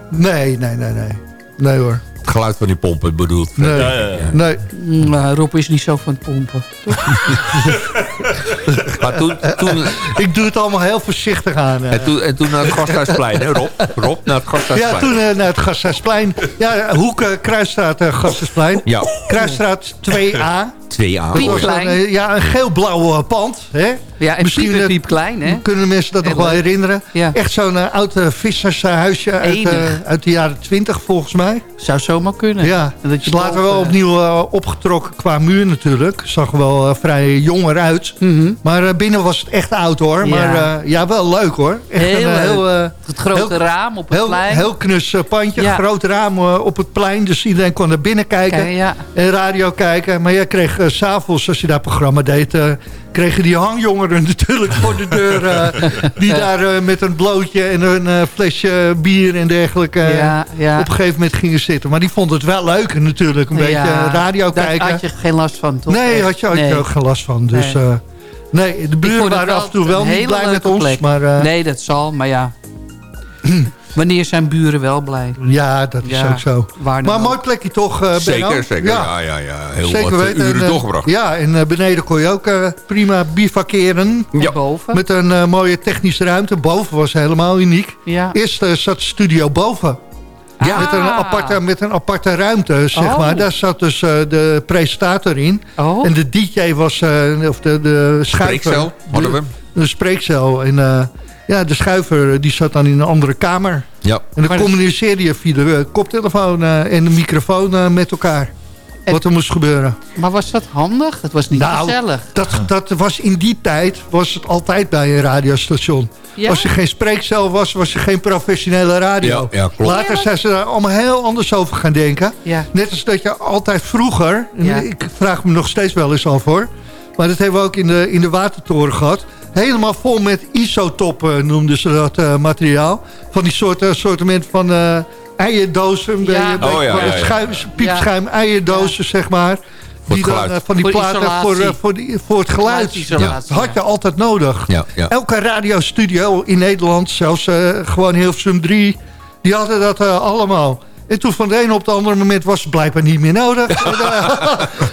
Nee, nee, nee, nee. Nee hoor. Het geluid van die pompen bedoelt. Nee. Ja, ja, ja. Nee. Mm, nou, Rob is niet zo van het pompen. Maar toen, toen, Ik doe het allemaal heel voorzichtig aan. eh. en, toen, en toen naar het Gasthuisplein, hè Rob? Rob, naar het Ja, Gasthuisplein. toen eh, naar het Gasthuisplein. Ja, Hoeken, Kruisstraat, uh, Gasthuisplein. Ja, Kruisstraat 2A. 2A. Dat was Klein. dan, eh, ja, een geel-blauw pand. Hè? Ja, en Misschien, Piep, eh, piep klein, hè? Kunnen mensen dat nog wel herinneren? Ja. Echt zo'n eh, oud eh, vissershuisje uit, uit de jaren 20 volgens mij. Zou zomaar kunnen. Ja, En dat je het is later wel opnieuw opgetrokken qua muur natuurlijk. Zag er wel vrij jong eruit. Mhm. Maar eh, binnen was het echt oud hoor. Ja. Maar eh, ja, wel leuk hoor. Echt Heel een heel, Het grote heel- raam op het heel, plein. heel knus pandje. Ja. Groot raam op het plein. Dus iedereen kon naar binnen kijken. En radio kijken. Maar jij kreeg eh, s s'avonds, als je dat programma deed... eh, kregen die hangjongeren natuurlijk voor de deur... eh, die daar eh, met een blootje en een eh, flesje bier en dergelijke... eh, Ja, ja. op een gegeven moment gingen zitten. Maar die vonden het wel leuk natuurlijk. Een beetje Ja, eh, radio Daar kijken. had je geen last van, toch? nee, had je, had je Nee. ook geen last van. Dus Nee. eh, nee, de buren waren af en toe wel niet blij met ons. plek. Maar eh, Nee, dat zal, maar ja. Wanneer zijn buren wel blij? ja, dat is Ja, ook zo. Maar een ook. mooi plekje toch, eh Benno? Zeker, zeker. Ja, ja, ja. Heel wat eh, weten. uren En, eh, doorgebracht. Ja, en eh, beneden kon je ook eh, prima bivakeren. Ja. Boven? Met een eh, mooie technische ruimte. Boven was helemaal uniek. Ja. Eerst zat de studio boven. Ja. Met, een aparte, met een aparte ruimte, zeg Oh. maar. Daar zat dus eh, de presentator in. Oh. En de DJ was, eh, of de, de schuiver. Spreekcel hadden we. De, de spreekcel. En eh, ja, de schuiver die zat dan in een andere kamer. Ja. En dan Maar- communiceerde je via de eh, koptelefoon eh, en de microfoon eh, met elkaar. En- Wat er moest gebeuren. Maar was dat handig? Het was niet Nou, gezellig. Dat, dat was in die tijd was het altijd bij een radiostation. Ja? Als er geen spreekcel was, was er geen professionele radio. Ja, ja, klopt. Later zijn ze daar allemaal heel anders over gaan denken. Ja. Net als dat je altijd vroeger, ik vraag me nog steeds wel eens af hoor... maar dat hebben we ook in de, in de Watertoren gehad... Helemaal vol met isotop eh, noemden ze dat eh, materiaal. Van die soort, eh, sortiment van eierdozen. Ja. Oh, ja. Schuim, piepschuim eierdozen, zeg maar. die dan, van die Voor platen voor, isolatie. voor, die, voor het geluid. Dat had je altijd nodig. Elke radiostudio in Nederland, zelfs gewoon Hilversum 3... die hadden dat allemaal. En toen van de ene op het andere moment was het blijkbaar niet meer nodig. En, eh,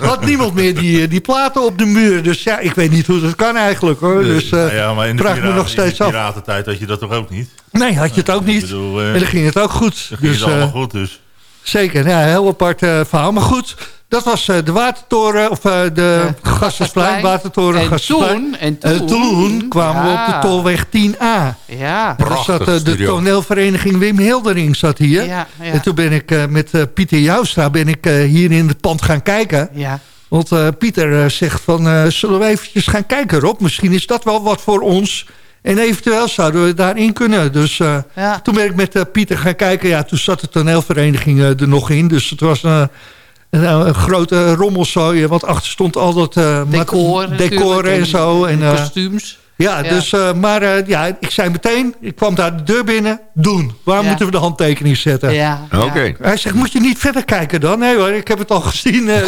had niemand meer die, die platen op de muur. Dus ja, ik weet niet hoe dat kan eigenlijk hoor. Dus eh, Nou ja, maar in de, vraag me nog steeds in af. de piratentijd had je dat toch ook niet? Nee, had je het ook niet. bedoel, eh, en dan ging het ook goed. Dan ging Dus, het allemaal eh, goed, dus. Zeker, ja, een heel apart eh, verhaal. Maar goed, dat was eh, de Watertoren, of eh, de Gassersplein, Watertoren, En toen, en toen, toen kwamen we op de Tolweg 10A. Ja. Daar zat de studio. toneelvereniging Wim Hildering zat hier. Ja, ja. En toen ben ik eh, met Pieter Joustra ben ik, eh, hier in het pand gaan kijken. Ja. Want eh, Pieter zegt van, eh, zullen we eventjes gaan kijken Rob? Misschien is dat wel wat voor ons. En eventueel zouden we daarin kunnen. Dus eh, Ja. toen ben ik met eh, Pieter gaan kijken. Ja, toen zat de toneelvereniging eh, er nog in. Dus het was een, een, een grote rommelzooi. Want achter stond al dat eh, Decor decor en zo. En, eh, kostuums. ja, Ja. Dus, eh, maar ja, ik zei meteen, ik kwam daar de deur binnen, doen. Waar Ja. moeten we de handtekening zetten? Ja. Oké. Hij zegt, moet je niet verder kijken dan? Nee hoor, ik heb het al gezien.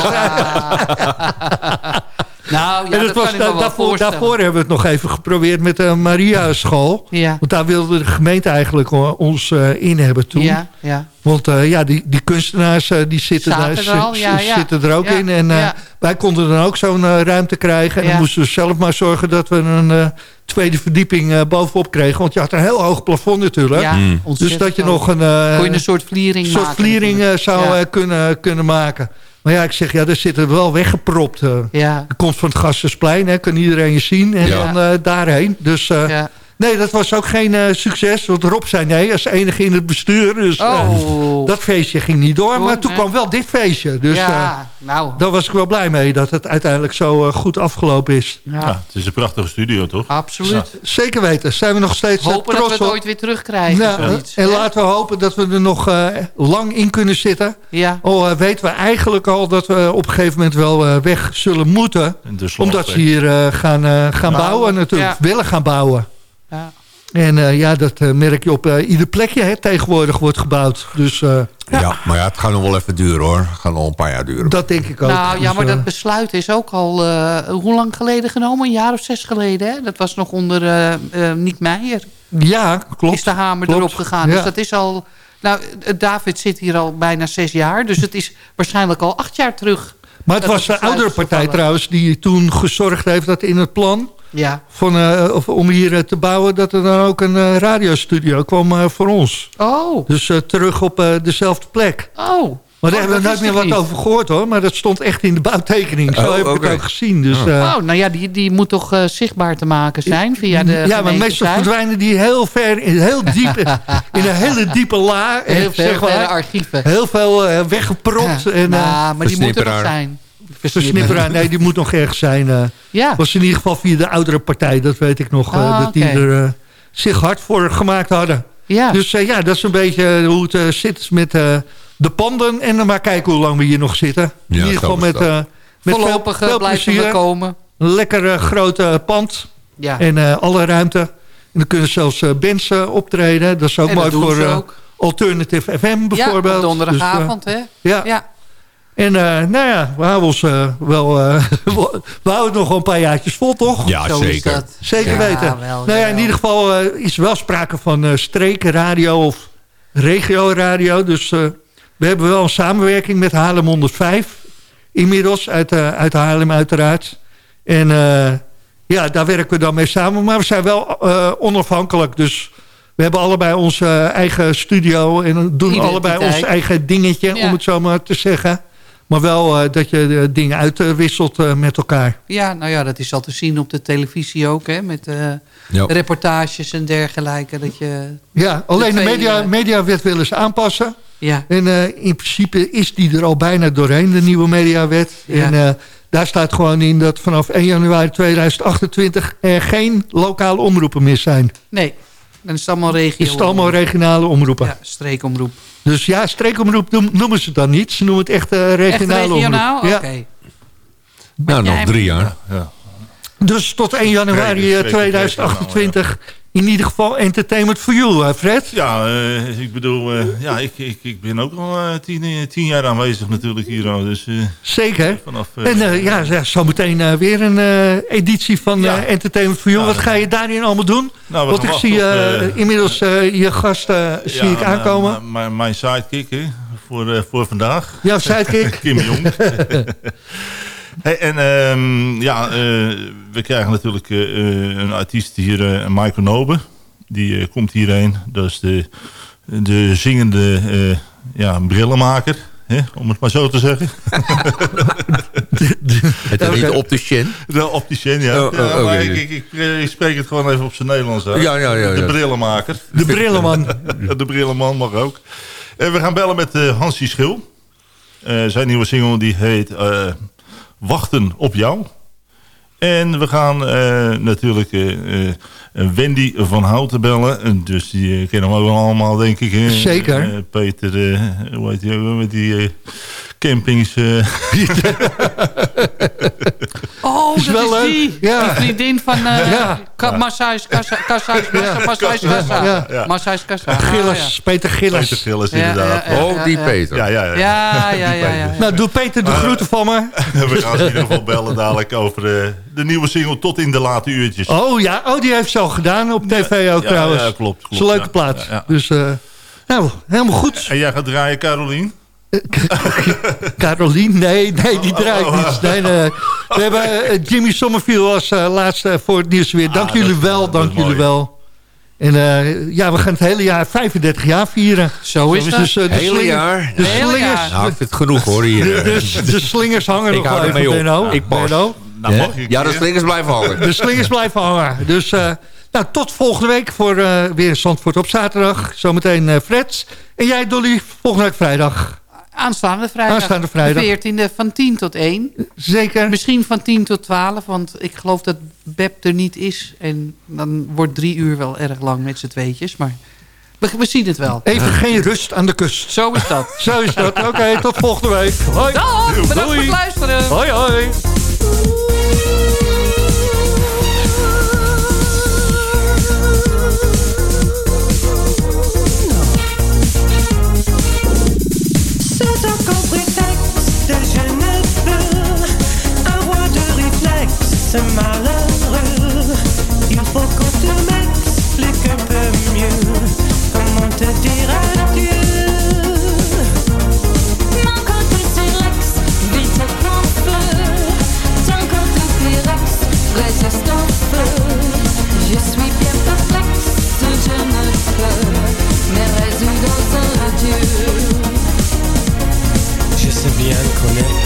eh. Nou, ja, en dat was, kan ik me da- wel daarvoor, voorstellen. daarvoor hebben we het nog even geprobeerd met de Maria School. Ja. Want daar wilde de gemeente eigenlijk eh, ons eh, in hebben toen. Ja, ja. Want eh, ja, die, die kunstenaars eh, die zitten, daar, er al, zi- ja, zi- ja. zitten er ook Ja, in. En eh, ja. wij konden dan ook zo'n eh, ruimte krijgen. En Ja. dan moesten we zelf maar zorgen dat we een eh, tweede verdieping eh, bovenop kregen. Want je had een heel hoog plafond natuurlijk. Ja, Mm. Dus dat je nog een, eh, Kon je een soort vliering soort maken vliering eh, zou Ja. eh, kunnen, kunnen maken. Maar ja, ik zeg, ja, daar zitten we wel weggepropt. eh. Ja. De komst van het Gassersplein, hè, kan iedereen je zien. En Ja. dan eh, daarheen. Dus eh, Ja. Nee, dat was ook geen eh, succes. Want Rob zei nee, als enige in het bestuur. Dus eh, Oh. dat feestje ging niet door. Goed, maar toen hè? kwam wel dit feestje. Dus eh, ja, nou. daar was ik wel blij mee. Dat het uiteindelijk zo eh, goed afgelopen is. Ja, Ja, het is een prachtige studio, toch? absoluut. Zeker weten. Zijn we nog steeds eh, Hopen dat trots we het op. ooit weer terugkrijgen. Nou, en laten we hopen dat we er nog eh, lang in kunnen zitten. Ja. Al eh, weten we eigenlijk al dat we op een gegeven moment wel eh, weg zullen moeten. Omdat ze hier eh, gaan, eh, gaan bouwen natuurlijk. Ja. Willen gaan bouwen. Ja. En eh, ja, dat eh, merk je op eh, ieder plekje hè, tegenwoordig wordt gebouwd. Dus eh, Ja. maar ja, het gaat nog wel even duren hoor. Het gaat nog een paar jaar duren. dat denk ik ook. Nou ja, Dus, maar dat besluit is ook al eh, hoe lang geleden genomen? Een jaar of zes geleden. Hè? Dat was nog onder eh eh, Niek Meijer. ja, klopt. Is de hamer klopt. erop gegaan. Ja. Dus dat is al... Nou, David zit hier al bijna zes jaar. Dus het is waarschijnlijk al acht jaar terug. Maar het was de oudere partij trouwens die toen gezorgd heeft dat in het plan... Ja. Van, eh, of, om hier eh, te bouwen dat er dan ook een eh, radiostudio kwam voor ons. Oh. Dus terug op eh, dezelfde plek. Oh. Maar daar Oh, hebben we nooit meer wat niet. over gehoord hoor. Maar dat stond echt in de bouwtekening. Zo Oh, heb ik het ook gezien. Dus, eh, Oh, nou ja, die, die moet toch zichtbaar te maken zijn via de ja, maar meestal verdwijnen die heel ver, in, heel diep, in een hele diepe la. Heel veel zeg maar. verre archieven. Heel veel weggepropt. En, eh, nou, maar die moet er zijn. Versnipperaar, nee, die moet nog ergens zijn. eh. Ja. was in ieder geval via de oudere partij, dat weet ik nog. eh, Ah, dat die er eh, zich hard voor gemaakt hadden. Ja. Dus ja, dat is een beetje hoe het zit met eh, de panden. En dan maar kijken hoe lang we hier nog zitten. in Ja, ieder geval met, eh met veel, Voorlopig veel blijven plezier. we komen. Een lekker eh, grote pand. Ja. En eh, alle ruimte. En dan kunnen zelfs eh, bands optreden. Dat is ook En mooi voor eh, ook. Alternative FM ja, bijvoorbeeld. op donderdagavond, Dus, hè? ja. Ja. En eh, nou ja, we houden ons eh, wel... eh, we houden het nog wel een paar jaartjes vol, toch? Ja, Zo is zeker. dat. Zeker Ja, weten. wel, nou ja, in ieder geval eh, is er wel sprake van eh strekenradio of regio-radio. Dus eh, we hebben wel een samenwerking met Haarlem 105. Inmiddels, uit, eh, uit Haarlem uiteraard. En eh, ja, daar werken we dan mee samen. Maar we zijn wel eh, onafhankelijk. Dus we hebben allebei onze eigen studio. En doen Identiteit. allebei ons eigen dingetje, Ja. om het zo maar te zeggen. Maar wel eh, dat je de dingen uitwisselt eh, met elkaar. ja, nou ja, dat is al te zien op de televisie ook, hè? Met eh, reportages en dergelijke. Dat je, Ja, alleen de, twee, media, eh, mediawet willen ze aanpassen. ja, En eh, in principe is die er al bijna doorheen, de nieuwe mediawet. Ja. En eh, daar staat gewoon in dat vanaf 1 januari 2028 er geen lokale omroepen meer zijn. nee. Is het allemaal regio. Is het allemaal regionale omroepen. Ja, streekomroep. Dus ja, streekomroep noem- noemen ze het dan niet. Ze noemen het echt eh, Echt regionale regionaal? omroep. Oké. Ja. Nou, nog drie jaar. Ja. Dus tot 1 januari Twee- eh, twee- 2028 in ieder geval Entertainment for You, Fred. Ja, eh, ik bedoel, eh, ja, ik, ik, ik ben ook al eh, tien, tien jaar aanwezig natuurlijk hier. al, Dus, Zeker. vanaf, En ja, ja, zometeen weer een editie van Entertainment for You. Ja. Wat ga je daarin allemaal doen? Nou, Want ik zie op, inmiddels je gast zie ik aankomen. mijn sidekick hè, voor, voor vandaag. Jouw sidekick? Kim Jong. hey, en ehm, ja, eh, we krijgen natuurlijk eh, eh, een artiest hier, eh Michael Nobe. Die komt hierheen. Dat is de, de zingende eh, ja, brillenmaker. Hè, om het maar zo te zeggen. Het is niet opticien. De opticien, ja. Oh, oh, ja ik, ik, ik, ik spreek het gewoon even op zijn Nederlands uit. Ja, ja, ja, De brillenmaker. De brillenman. de brillenman mag ook. En we gaan bellen met eh Hansie Schil. Eh, zijn nieuwe single die heet eh, Wachten op jou. En we gaan eh, natuurlijk eh, eh, Wendy van Houten bellen. En Dus die kennen we allemaal, denk ik. Zeker. Peter, hoe heet die met die campings... eh. Oh, Is dat wel is leuk. die. Ja. Die vriendin van uh, Ja. Massage Kassa. Massage Kassa. Massage Kassa. Massage Kassa. Gilles, Peter Gilles. Peter Gillis, Ja, inderdaad. ja, ja, Oh, die ja. Peter. Ja, ja, ja. Ja, ja, ja, ja. Nou, doe Peter de groeten van me. We gaan ze in ieder geval bellen dadelijk over eh, de nieuwe single tot in de late uurtjes. Oh ja, oh, die heeft ze al gedaan op tv ook ja, trouwens. ja, klopt, Dat is klopt, een leuke ja. plaat. Ja, ja. Dus, eh, nou, helemaal goed. En jij gaat draaien, Carolien? Carolien, nee, nee, die draait niet. Nee, nee. We hebben eh, Jimmy Sommerville als eh, laatste voor het nieuws weer. Dank Ah, jullie dat- wel, dat dank jullie mooi. wel. En eh, ja, we gaan het hele jaar 35 jaar vieren. Zo is dat. Dus, eh, de Hele slingers- jaar? De Hele slingers, jaar. Nou, ik vind het genoeg hoor de, hier. de, de slingers hangen Ik nog hou even, op. Benno. Ik pas. Benno. Nou, mag een Ja, de slingers blijven hangen. De slingers blijven hangen. Dus eh, nou, tot volgende week voor eh, weer Zandvoort op zaterdag. Zometeen eh Freds. En jij, Dolly, volgende week vrijdag. Aanstaande vrijdag. Aanstaande vrijdag. De 14e van 10 tot 1. Zeker. Misschien van 10 tot 12, want ik geloof dat Beb er niet is. En dan wordt drie uur wel erg lang met z'n tweetjes. Maar we, we zien het wel. Even geen rust aan de kust. Zo is dat. Zo is dat. Oké, tot volgende week. Hoi. Dag, bedankt voor Doei. het luisteren. Hoi, hoi. Malheureux. Il faut qu'on te m'explique un peu mieux comment te dire adieu. Mon côté T-Rex, vite en feu. Ton côté T-Rex, résiste en feu. Je suis bien perplexe, je ne peux me résoudre dans un adieu. Je sais bien qu'on